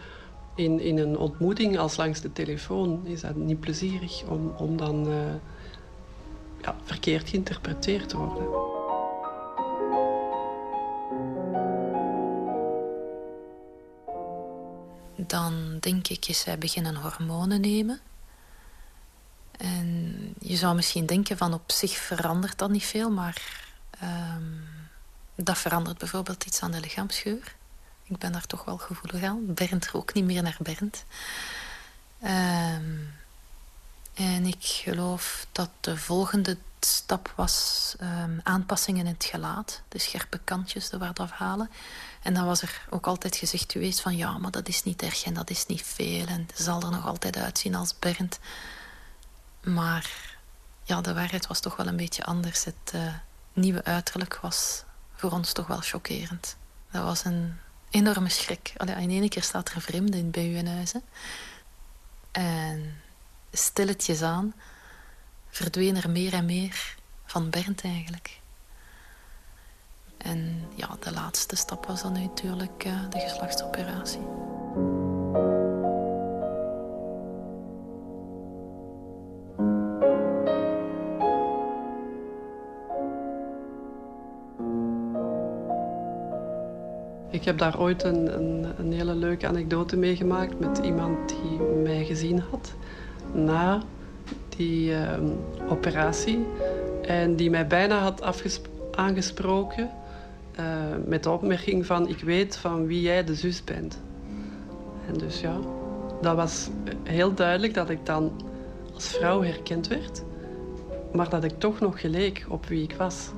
in, in een ontmoeting als langs de telefoon is dat niet plezierig om, om dan uh, ja, verkeerd geïnterpreteerd te worden. Dan denk ik, is zij beginnen hormonen nemen. En je zou misschien denken van op zich verandert dat niet veel, maar um, dat verandert bijvoorbeeld iets aan de lichaamsgeur. Ik ben daar toch wel gevoelig aan. Bernd ook niet meer naar Bernd. Ehm, en ik geloof dat de volgende stap was um, aanpassingen in het gelaat. De scherpe kantjes er wat afhalen. En dan was er ook altijd gezegd geweest van... ja, maar dat is niet erg en dat is niet veel. En zal er nog altijd uitzien als Bernd. Maar ja, de waarheid was toch wel een beetje anders. Het uh, nieuwe uiterlijk was voor ons toch wel chockerend. Dat was een enorme schrik. Allee, in één keer staat er een vreemde in bij u. En stilletjes aan verdween er meer en meer van Bernd eigenlijk. En ja, de laatste stap was dan natuurlijk uh, de geslachtsoperatie. Ik heb daar ooit een, een, een hele leuke anekdote meegemaakt met iemand die mij gezien had na die uh, operatie. En die mij bijna had aangesproken uh, met de opmerking van ik weet van wie jij de zus bent. En dus ja, dat was heel duidelijk dat ik dan als vrouw herkend werd, maar dat ik toch nog geleek op wie ik was.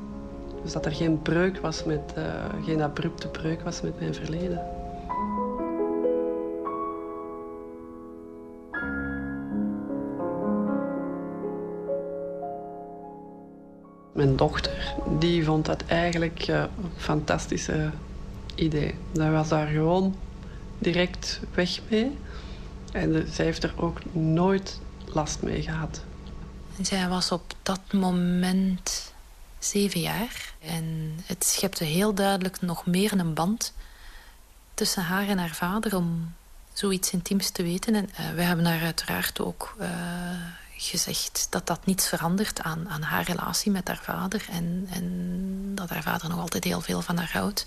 Dus dat er geen breuk was met, uh, geen abrupte breuk was met mijn verleden. Mijn dochter, die vond dat eigenlijk uh, een fantastische idee. Dat was daar gewoon direct weg mee. En zij heeft er ook nooit last mee gehad. Zij was op dat moment zeven jaar. En het schepte heel duidelijk nog meer een band tussen haar en haar vader om zoiets intiems te weten. En uh, we hebben haar uiteraard ook uh, gezegd dat dat niets verandert aan, aan haar relatie met haar vader. En, en dat haar vader nog altijd heel veel van haar houdt.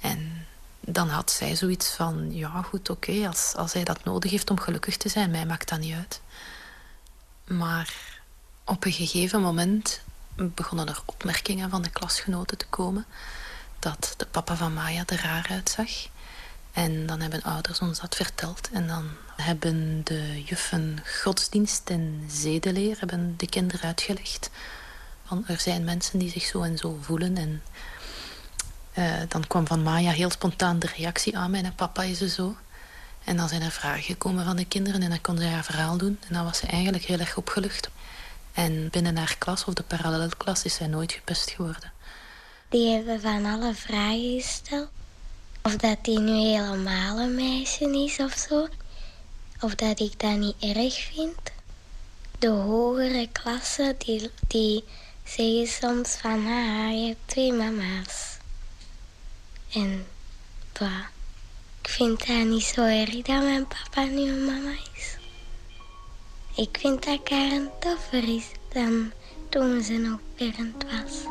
En dan had zij zoiets van, ja goed, oké, als, als hij dat nodig heeft om gelukkig te zijn, mij maakt dat niet uit. Maar op een gegeven moment begonnen er opmerkingen van de klasgenoten te komen dat de papa van Maya er raar uitzag. En dan hebben ouders ons dat verteld. En dan hebben de juffen godsdienst en zedeleer hebben de kinderen uitgelegd. Van er zijn mensen die zich zo en zo voelen. En uh, dan kwam van Maya heel spontaan de reactie aan. Mijn papa is er zo. En dan zijn er vragen gekomen van de kinderen en dan kon zij haar verhaal doen. En dan was ze eigenlijk heel erg opgelucht. En binnen haar klas of de parallelklas is zij nooit gepest geworden. Die hebben van alle vragen gesteld. Of dat die nu helemaal een meisje is of zo. Of dat ik dat niet erg vind. De hogere klassen die, die zeggen soms van... Ah, je hebt twee mama's. En bah, ik vind dat niet zo erg dat mijn papa nu een mama is. Ik vind dat Karen toffer is dan toen ze nog Berend was.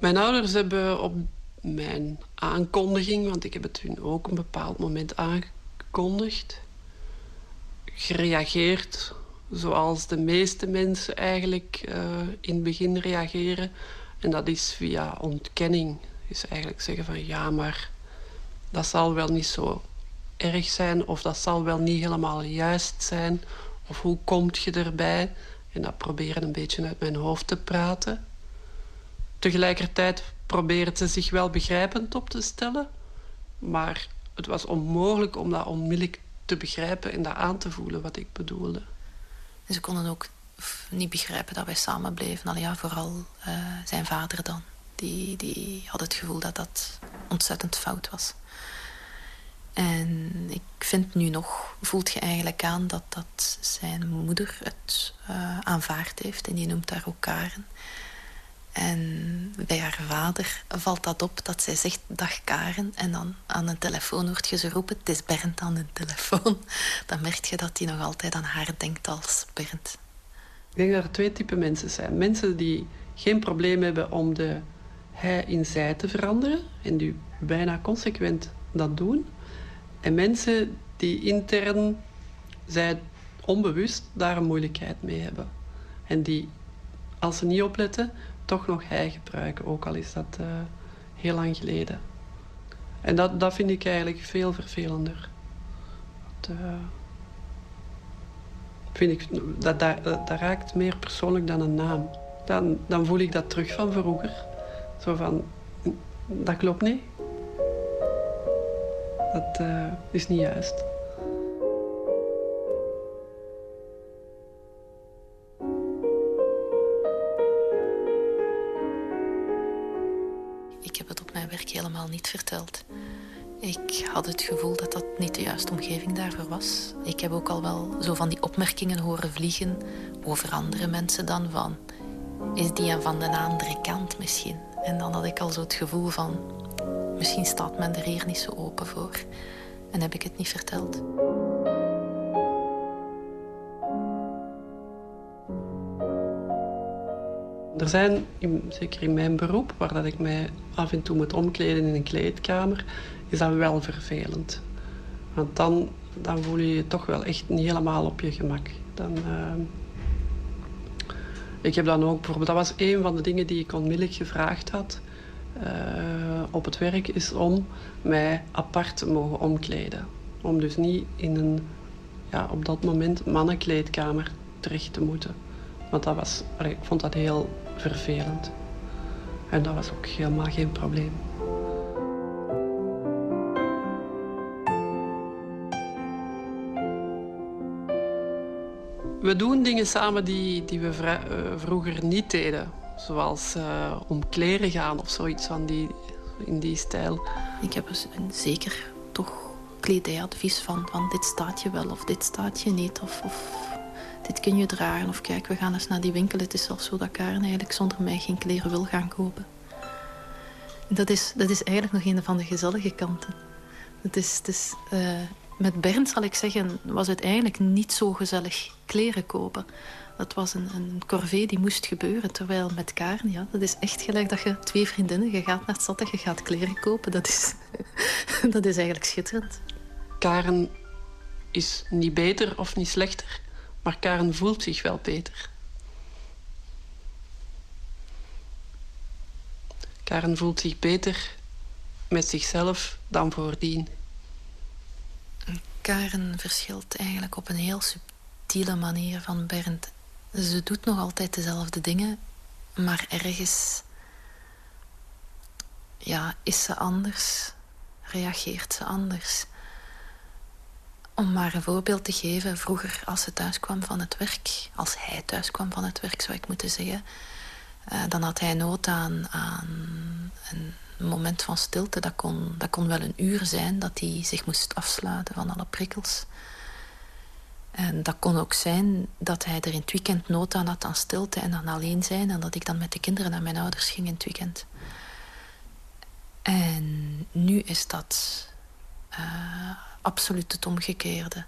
Mijn ouders hebben op mijn aankondiging, want ik heb het hun ook een bepaald moment aangekondigd, gereageerd zoals de meeste mensen eigenlijk uh, in het begin reageren. En dat is via ontkenning. Is eigenlijk zeggen van ja, maar dat zal wel niet zo erg zijn of dat zal wel niet helemaal juist zijn of hoe komt je erbij en dat proberen een beetje uit mijn hoofd te praten. Tegelijkertijd proberen ze zich wel begrijpend op te stellen, maar het was onmogelijk om dat onmiddellijk te begrijpen en dat aan te voelen wat ik bedoelde. Ze konden ook niet begrijpen dat wij samen bleven. Al ja, vooral uh, zijn vader dan. Die, die had het gevoel dat dat ontzettend fout was. En ik vind nu nog, voelt je eigenlijk aan dat, dat zijn moeder het uh, aanvaard heeft. En die noemt haar ook Karen. En bij haar vader valt dat op dat zij zegt dag Karen. En dan aan de telefoon hoort je ze roepen, het is Bernd aan de telefoon. Dan merk je dat hij nog altijd aan haar denkt als Bernd. Ik denk dat er twee typen mensen zijn. Mensen die geen probleem hebben om de hij in zij te veranderen. En die bijna consequent dat doen. En mensen die intern zij onbewust daar een moeilijkheid mee hebben. En die, als ze niet opletten, toch nog hij gebruiken, ook al is dat uh, heel lang geleden. En dat, dat vind ik eigenlijk veel vervelender. Dat, uh, vind ik, dat, dat, dat, raakt meer persoonlijk dan een naam. Dan, dan voel ik dat terug van vroeger. Zo van, dat klopt niet. Dat uh, is niet juist. helemaal niet verteld. Ik had het gevoel dat dat niet de juiste omgeving daarvoor was. Ik heb ook al wel zo van die opmerkingen horen vliegen over andere mensen dan van... Is die van de andere kant misschien? En dan had ik al zo het gevoel van... Misschien staat men er hier niet zo open voor. En heb ik het niet verteld. Er zijn, zeker in mijn beroep, waar dat ik mij af en toe moet omkleden in een kleedkamer, is dat wel vervelend. Want dan, dan voel je je toch wel echt niet helemaal op je gemak. Dan, uh... ik heb dan ook bijvoorbeeld, dat was een van de dingen die ik onmiddellijk gevraagd had op het werk, is om mij apart te mogen omkleden. Om dus niet in een, ja, op dat moment, mannenkleedkamer terecht te moeten. Want dat was, ik vond dat heel vervelend. En dat was ook helemaal geen probleem. We doen dingen samen die, die we uh, vroeger niet deden. Zoals uh, om kleren gaan of zoiets van die, in die stijl. Ik heb dus een zeker toch kledijadvies van, van dit staat je wel of dit staat je niet. Of, of dit kun je dragen. Of kijk, we gaan eens naar die winkel. Het is zelfs zo dat Karen eigenlijk zonder mij geen kleren wil gaan kopen. Dat is, dat is eigenlijk nog een van de gezellige kanten. Het is, het is, uh, met Bernd, zal ik zeggen, was het eigenlijk niet zo gezellig kleren kopen. Dat was een, een corvée die moest gebeuren. Terwijl met Karen, ja, dat is echt gelijk dat je twee vriendinnen... je gaat naar het stad en je gaat kleren kopen. Dat is, dat is eigenlijk schitterend. Karen is niet beter of niet slechter. Maar Karen voelt zich wel beter. Karen voelt zich beter met zichzelf dan voordien. Karen verschilt eigenlijk op een heel subtiele manier van Bernd. Ze doet nog altijd dezelfde dingen, maar ergens ja, is ze anders, reageert ze anders. Om maar een voorbeeld te geven, vroeger als ze thuis kwam van het werk, als hij thuis kwam van het werk zou ik moeten zeggen, uh, dan had hij nood aan, aan een moment van stilte. Dat kon, dat kon wel een uur zijn dat hij zich moest afsluiten van alle prikkels. En dat kon ook zijn dat hij er in het weekend nood aan had aan stilte en dan alleen zijn. En dat ik dan met de kinderen naar mijn ouders ging in het weekend. En nu is dat uh, absoluut het omgekeerde.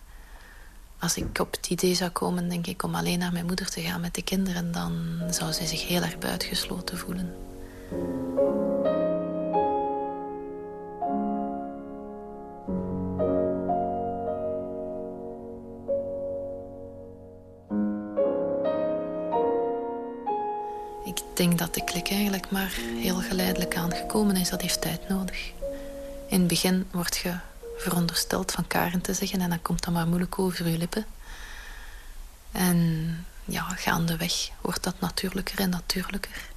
Als ik op het idee zou komen, denk ik, om alleen naar mijn moeder te gaan met de kinderen... dan zou zij zich heel erg buitengesloten voelen. Denk dat de klik eigenlijk maar heel geleidelijk aangekomen is. Dat heeft tijd nodig. In het begin word je verondersteld van Karen te zeggen en dan komt dat maar moeilijk over je lippen. En ja, gaandeweg wordt dat natuurlijker en natuurlijker.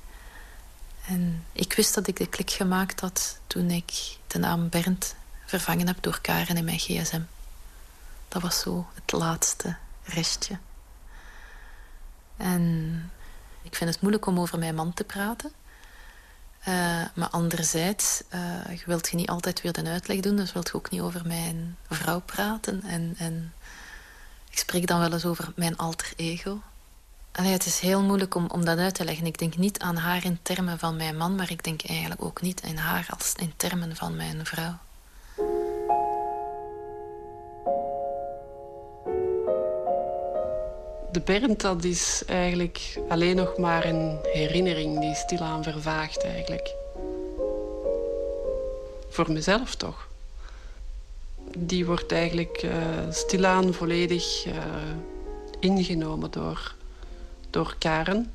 En ik wist dat ik de klik gemaakt had toen ik de naam Bernd vervangen heb door Karen in mijn gsm. Dat was zo het laatste restje. En ik vind het moeilijk om over mijn man te praten. Uh, maar anderzijds, uh, je wilt je niet altijd weer de uitleg doen. Dus wilt je ook niet over mijn vrouw praten. En, en ik spreek dan wel eens over mijn alter ego. Allee, het is heel moeilijk om, om dat uit te leggen. Ik denk niet aan haar in termen van mijn man... maar ik denk eigenlijk ook niet aan haar als in termen van mijn vrouw. De Bernd, dat is eigenlijk alleen nog maar een herinnering die stilaan vervaagt eigenlijk. Voor mezelf toch. Die wordt eigenlijk uh, stilaan volledig uh, ingenomen door, door Karen.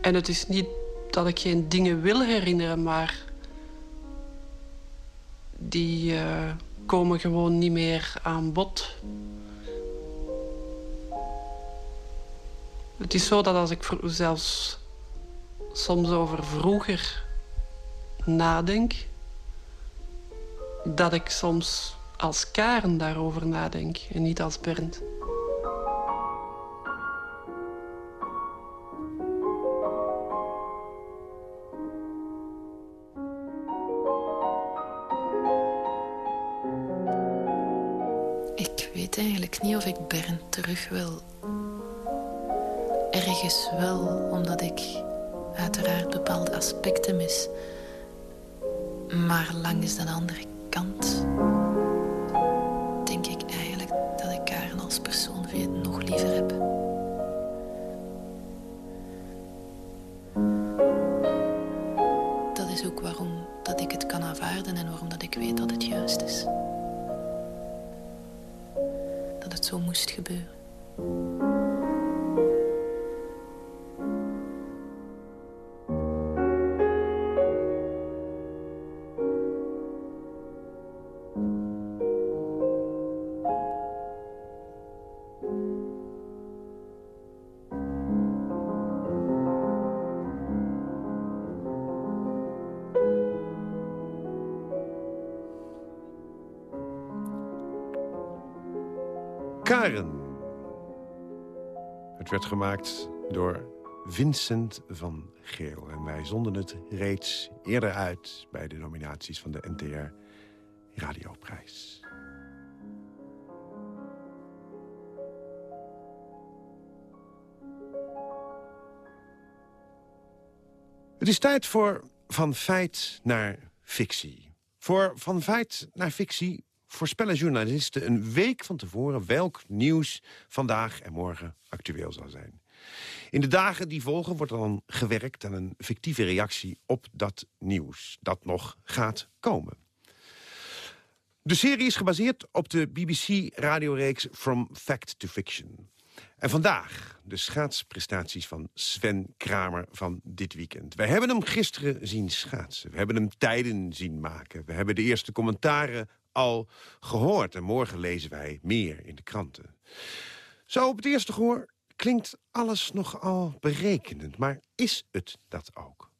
En het is niet dat ik geen dingen wil herinneren, maar die uh, komen gewoon niet meer aan bod. Het is zo dat als ik zelfs soms over vroeger nadenk, dat ik soms als Karen daarover nadenk en niet als Bernd. Ik weet eigenlijk niet of ik Bernd terug wil. Ergens wel, omdat ik uiteraard bepaalde aspecten mis. Maar langs de andere kant werd gemaakt door Vincent van Geel. En wij zonden het reeds eerder uit bij de nominaties van de NTR Radioprijs. Het is tijd voor Van Feit naar Fictie. Voor Van Feit naar Fictie voorspellen journalisten een week van tevoren... welk nieuws vandaag en morgen actueel zal zijn. In de dagen die volgen wordt dan gewerkt aan een fictieve reactie op dat nieuws... dat nog gaat komen. De serie is gebaseerd op de BBC-radioreeks From Fact to Fiction. En vandaag de schaatsprestaties van Sven Kramer van dit weekend. Wij hebben hem gisteren zien schaatsen. We hebben hem tijden zien maken. We hebben de eerste commentaren al gehoord. En morgen lezen wij meer in de kranten. Zo op het eerste gehoor klinkt alles nogal berekenend. Maar is het dat ook?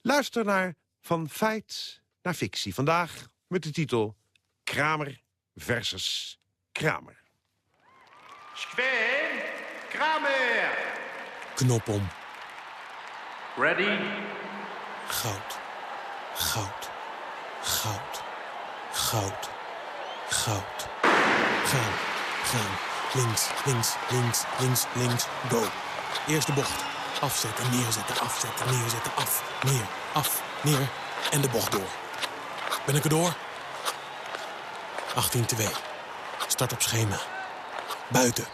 Luister naar Van Feit naar Fictie. Vandaag met de titel Kramer versus Kramer. Sven Kramer. Knop om. Ready? Goud. Goud. Goud. Goud. Goud. Gaan. Gaan. Links, links, links, links, links. Go. Eerste bocht. Afzetten, neerzetten, afzetten, neerzetten, af. Neer, af, neer. En de bocht door. Ben ik er door? 18-2. Start op schema. Buiten.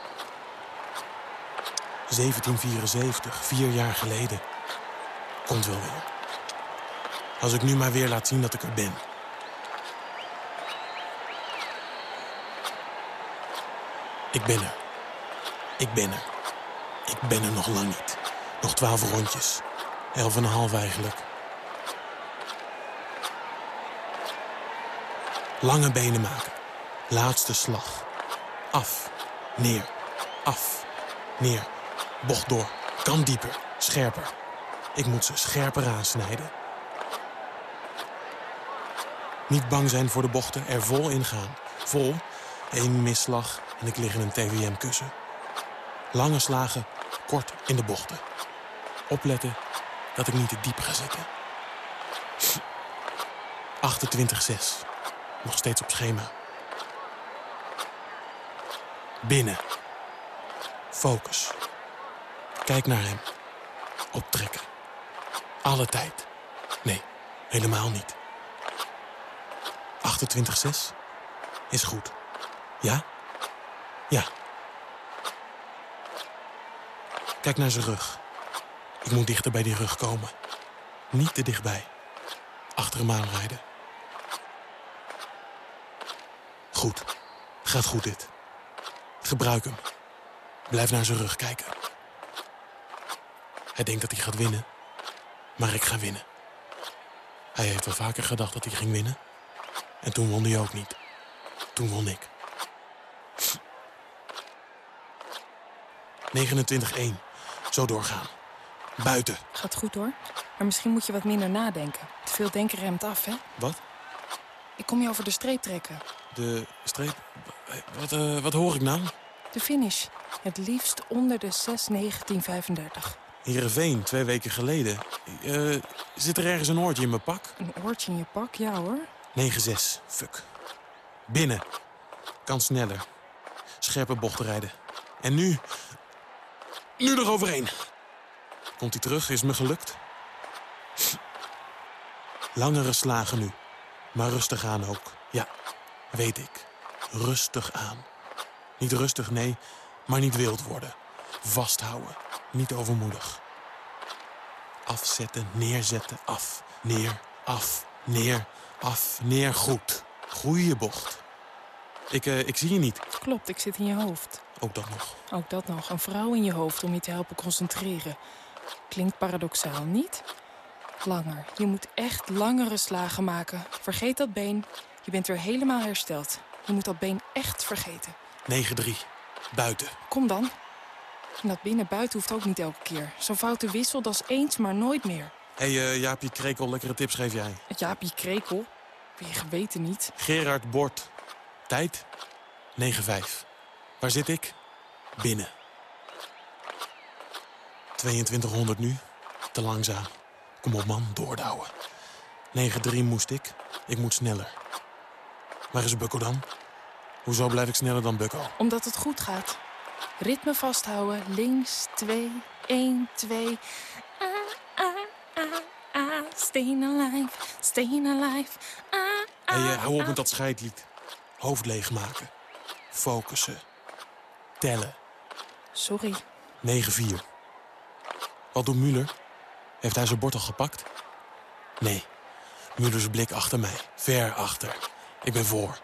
1774, vier jaar geleden. Komt wel weer. Als ik nu maar weer laat zien dat ik er ben. Ik ben er. Ik ben er. Ik ben er nog lang niet. Nog twaalf rondjes. Elf en een half eigenlijk. Lange benen maken. Laatste slag. Af. Neer. Af. Neer. Bocht door. Kan dieper. Scherper. Ik moet ze scherper aansnijden. Niet bang zijn voor de bochten. Er vol ingaan. Vol. Eén misslag en ik lig in een TVM-kussen. Lange slagen, kort in de bochten. Opletten dat ik niet te diep ga zitten. 28-6. Nog steeds op schema. Binnen. Focus. Kijk naar hem. Optrekken. Alle tijd. Nee, helemaal niet. 28-6 is goed. Ja? Ja. Kijk naar zijn rug. Ik moet dichter bij die rug komen. Niet te dichtbij. Achter hem aanrijden. Goed. Gaat goed dit. Gebruik hem. Blijf naar zijn rug kijken. Hij denkt dat hij gaat winnen. Maar ik ga winnen. Hij heeft wel vaker gedacht dat hij ging winnen. En toen won hij ook niet. Toen won ik. 29-1. Zo doorgaan. Buiten. Gaat goed hoor. Maar misschien moet je wat minder nadenken. Te veel denken remt af, hè? Wat? Ik kom je over de streep trekken. De streep? Wat, uh, wat hoor ik nou? De finish. Het liefst onder de 6.1935. Heerenveen, twee weken geleden. Uh, zit er ergens een oortje in mijn pak? Een oortje in je pak? Ja hoor. 9-6. Fuck. Binnen. Kan sneller. Scherpe bochten rijden. En nu... Nu er overheen. Komt hij terug? Is me gelukt? Langere slagen nu. Maar rustig aan ook. Ja, weet ik. Rustig aan. Niet rustig, nee, maar niet wild worden. Vasthouden, niet overmoedig. Afzetten, neerzetten, af, neer, af, neer, af, neer, goed. Goeie bocht. Ik, uh, ik zie je niet. Klopt, ik zit in je hoofd. Ook dat nog. Ook dat nog. Een vrouw in je hoofd om je te helpen concentreren. Klinkt paradoxaal, niet? Langer. Je moet echt langere slagen maken. Vergeet dat been. Je bent weer helemaal hersteld. Je moet dat been echt vergeten. 9-3. Buiten. Kom dan. En dat binnen-buiten hoeft ook niet elke keer. Zo'n foute wissel, dat is eens, maar nooit meer. Hé, hey, uh, Jaapie Krekel, lekkere tips geef jij. Het Jaapie Krekel? Weer je geweten niet. Gerard Bord. Tijd? 9-5. Waar zit ik? Binnen. 2200 nu. Te langzaam. Kom op man, doordouwen. 9-3 moest ik. Ik moet sneller. Waar is Bukko dan? Hoezo blijf ik sneller dan Bukko? Omdat het goed gaat. Ritme vasthouden. Links, 2, 1, 2. Ah, ah, ah, ah. Staying alive, staying alive. Ah, ah, hey, uh, hou op met dat scheidlied. Hoofd leegmaken. Focussen. Tellen. Sorry. 9-4. Wat doet Muller? Heeft hij zijn bord al gepakt? Nee. Mullers blik achter mij. Ver achter. Ik ben voor.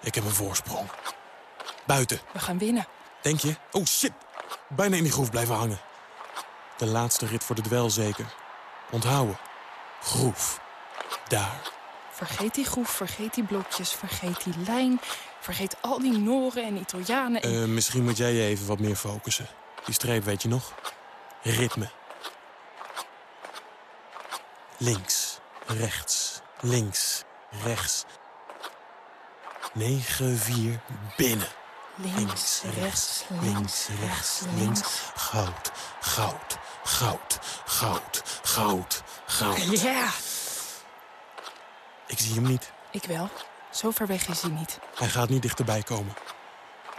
Ik heb een voorsprong. Buiten. We gaan winnen. Denk je? Oh, shit. Bijna in die groef blijven hangen. De laatste rit voor de dwel zeker. Onthouden. Groef. Daar. Vergeet die groef, vergeet die blokjes, vergeet die lijn... vergeet al die Noren en Italianen en... Uh, misschien moet jij je even wat meer focussen. Die streep weet je nog? Ritme. Links, rechts, links, rechts. 9, 4, binnen. Links, rechts, links, rechts, links. Goud, goud, goud, goud, goud, goud. Ja! Ik zie hem niet. Ik wel. Zo ver weg is hij niet. Hij gaat niet dichterbij komen.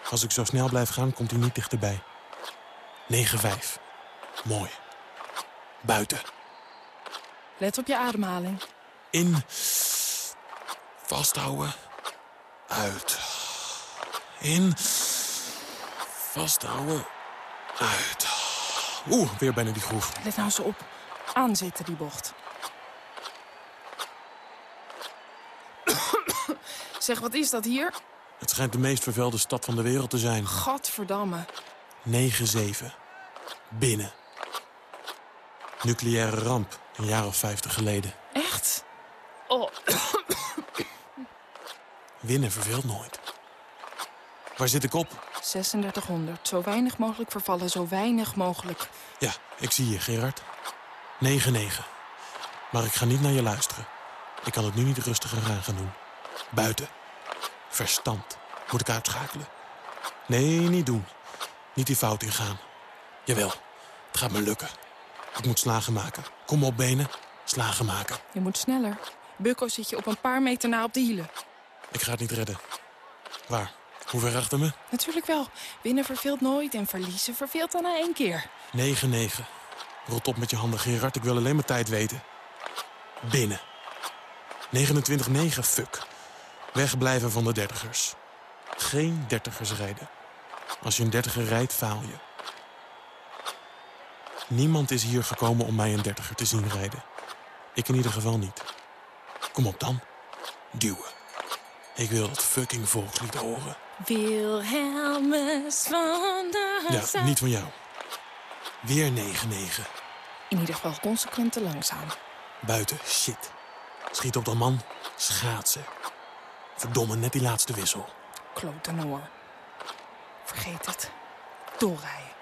Als ik zo snel blijf gaan, komt hij niet dichterbij. 9, 5. Mooi. Buiten. Let op je ademhaling. In. Vasthouden. Uit. In. Vasthouden. Uit. Oeh, weer bijna die groef. Let nou eens op. Aanzitten die bocht. Zeg, wat is dat hier? Het schijnt de meest vervuilde stad van de wereld te zijn. Gadverdamme. 9-7. Binnen. Nucleaire ramp, een jaar of vijftig geleden. Echt? Oh. Winnen verveelt nooit. Waar zit ik op? 3600. Zo weinig mogelijk vervallen, zo weinig mogelijk. Ja, ik zie je, Gerard. 9-9. Maar ik ga niet naar je luisteren. Ik kan het nu niet rustiger aan gaan doen. Buiten. Verstand. Moet ik uitschakelen. Nee, niet doen. Niet die fout ingaan. Jawel, het gaat me lukken. Ik moet slagen maken. Kom op benen, slagen maken. Je moet sneller. Bukko zit je op een paar meter na op de hielen. Ik ga het niet redden. Waar? Hoe ver achter me? Natuurlijk wel. Winnen verveelt nooit en verliezen verveelt dan na één keer. 9-9. Rot op met je handen, Gerard. Ik wil alleen maar tijd weten. Binnen. 29-9, fuck. Wegblijven van de dertigers. Geen dertigers rijden. Als je een dertiger rijdt, faal je. Niemand is hier gekomen om mij een dertiger te zien rijden. Ik in ieder geval niet. Kom op dan. Duwen. Ik wil dat fucking volkslied horen. Wilhelmus van der Ja, niet van jou. Weer 9-9. In ieder geval consequent te langzaam. Buiten, shit. Schiet op de man, schaatsen. Verdomme, net die laatste wissel. Klote Noor. Vergeet het. Doorrijden.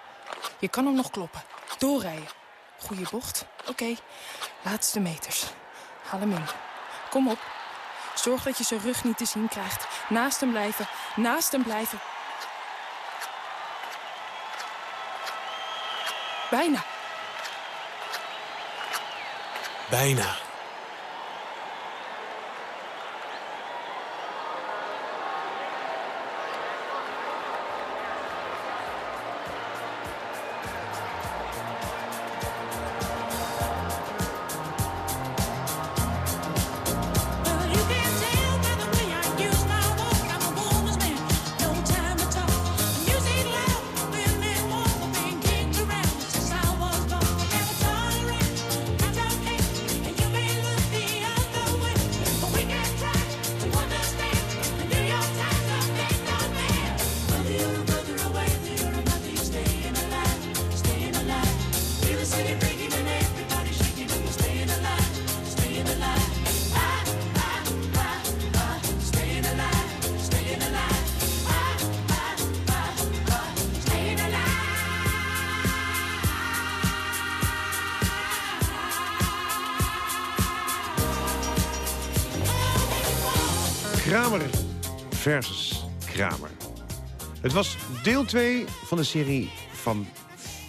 Je kan hem nog kloppen. Doorrijden. Goeie bocht. Oké. Laatste meters. Haal hem in. Kom op. Zorg dat je zijn rug niet te zien krijgt. Naast hem blijven. Naast hem blijven. Bijna. Bijna. Kramer versus Kramer. Het was deel 2 van de serie van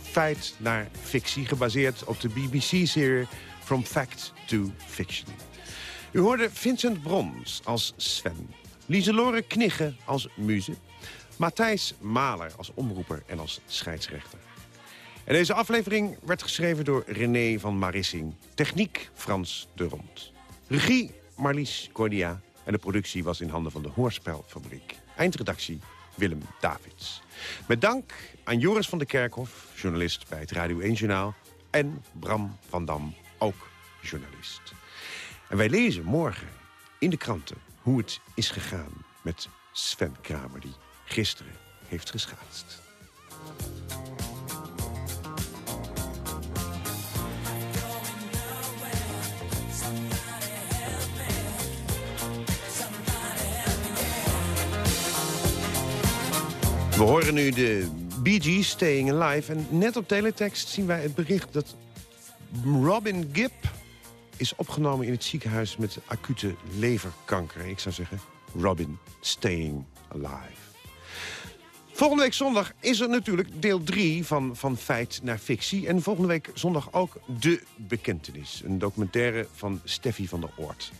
feit naar fictie... gebaseerd op de BBC-serie From Fact to Fiction. U hoorde Vincent Brons als Sven. Lieselore Knigge als muze. Matthijs Maler als omroeper en als scheidsrechter. En deze aflevering werd geschreven door René van Marissing. Techniek Frans de Rond. Regie Marlies Cordia. En de productie was in handen van de Hoorspelfabriek. Eindredactie Willem Davids. Met dank aan Joris van der Kerkhof, journalist bij het Radio 1-journaal... en Bram van Dam, ook journalist. En wij lezen morgen in de kranten hoe het is gegaan met Sven Kramer... die gisteren heeft geschaatst. We horen nu de Bee Gees Staying Alive. En net op teletext zien wij het bericht dat Robin Gibb is opgenomen in het ziekenhuis met acute leverkanker. Ik zou zeggen, Robin Staying Alive. Volgende week zondag is er natuurlijk deel 3 van, van Feit naar Fictie. En volgende week zondag ook De Bekentenis. Een documentaire van Steffi van der Oort.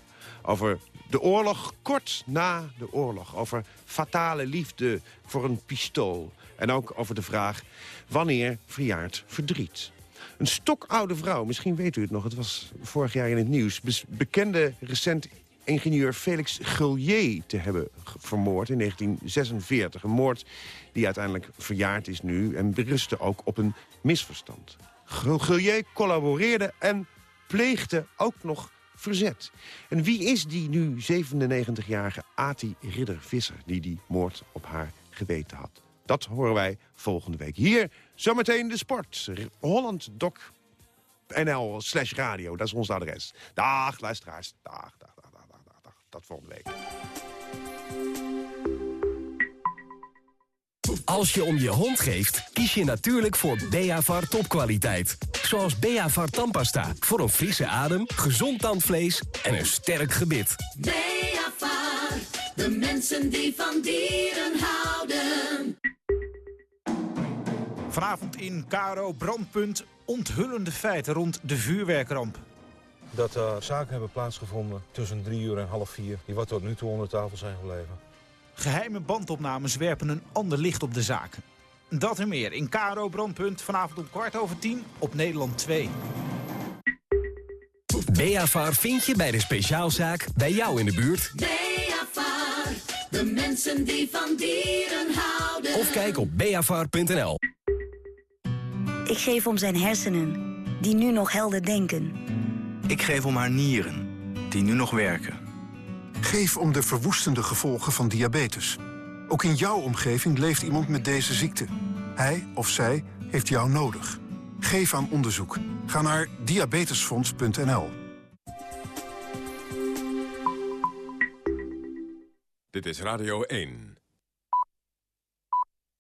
Over de oorlog kort na de oorlog. Over fatale liefde voor een pistool. En ook over de vraag wanneer verjaart verdriet. Een stokoude vrouw, misschien weet u het nog, het was vorig jaar in het nieuws... bekende recent ingenieur Felix Gullier te hebben vermoord in 1946. Een moord die uiteindelijk verjaard is nu en berustte ook op een misverstand. Gul- Gullier collaboreerde en pleegde ook nog verzet. En wie is die nu 97-jarige Ati Ridder-Visser... die die moord op haar geweten had? Dat horen wij volgende week. Hier zometeen de sport. Holland Doc NL slash radio, dat is ons adres. Dag, luisteraars. Dag, dag, dag, dag, dag, dag. Tot volgende week. Als je om je hond geeft, kies je natuurlijk voor Beavar topkwaliteit. Zoals Beavar tandpasta, voor een frisse adem, gezond tandvlees en een sterk gebit. Beavar, de mensen die van dieren houden. Vanavond in Karo Brandpunt onthullende feiten rond de vuurwerkramp. Dat er zaken hebben plaatsgevonden tussen drie uur en half vier... die wat tot nu toe onder tafel zijn gebleven. Geheime bandopnames werpen een ander licht op de zaak. Dat en meer in Karo Brandpunt vanavond om kwart over tien op Nederland 2. Beavar vind je bij de speciaalzaak bij jou in de buurt. Beavar, de mensen die van dieren houden. Of kijk op beavar.nl. Ik geef om zijn hersenen, die nu nog helder denken. Ik geef om haar nieren, die nu nog werken. Geef om de verwoestende gevolgen van diabetes. Ook in jouw omgeving leeft iemand met deze ziekte. Hij of zij heeft jou nodig. Geef aan onderzoek. Ga naar diabetesfonds.nl. Dit is Radio 1.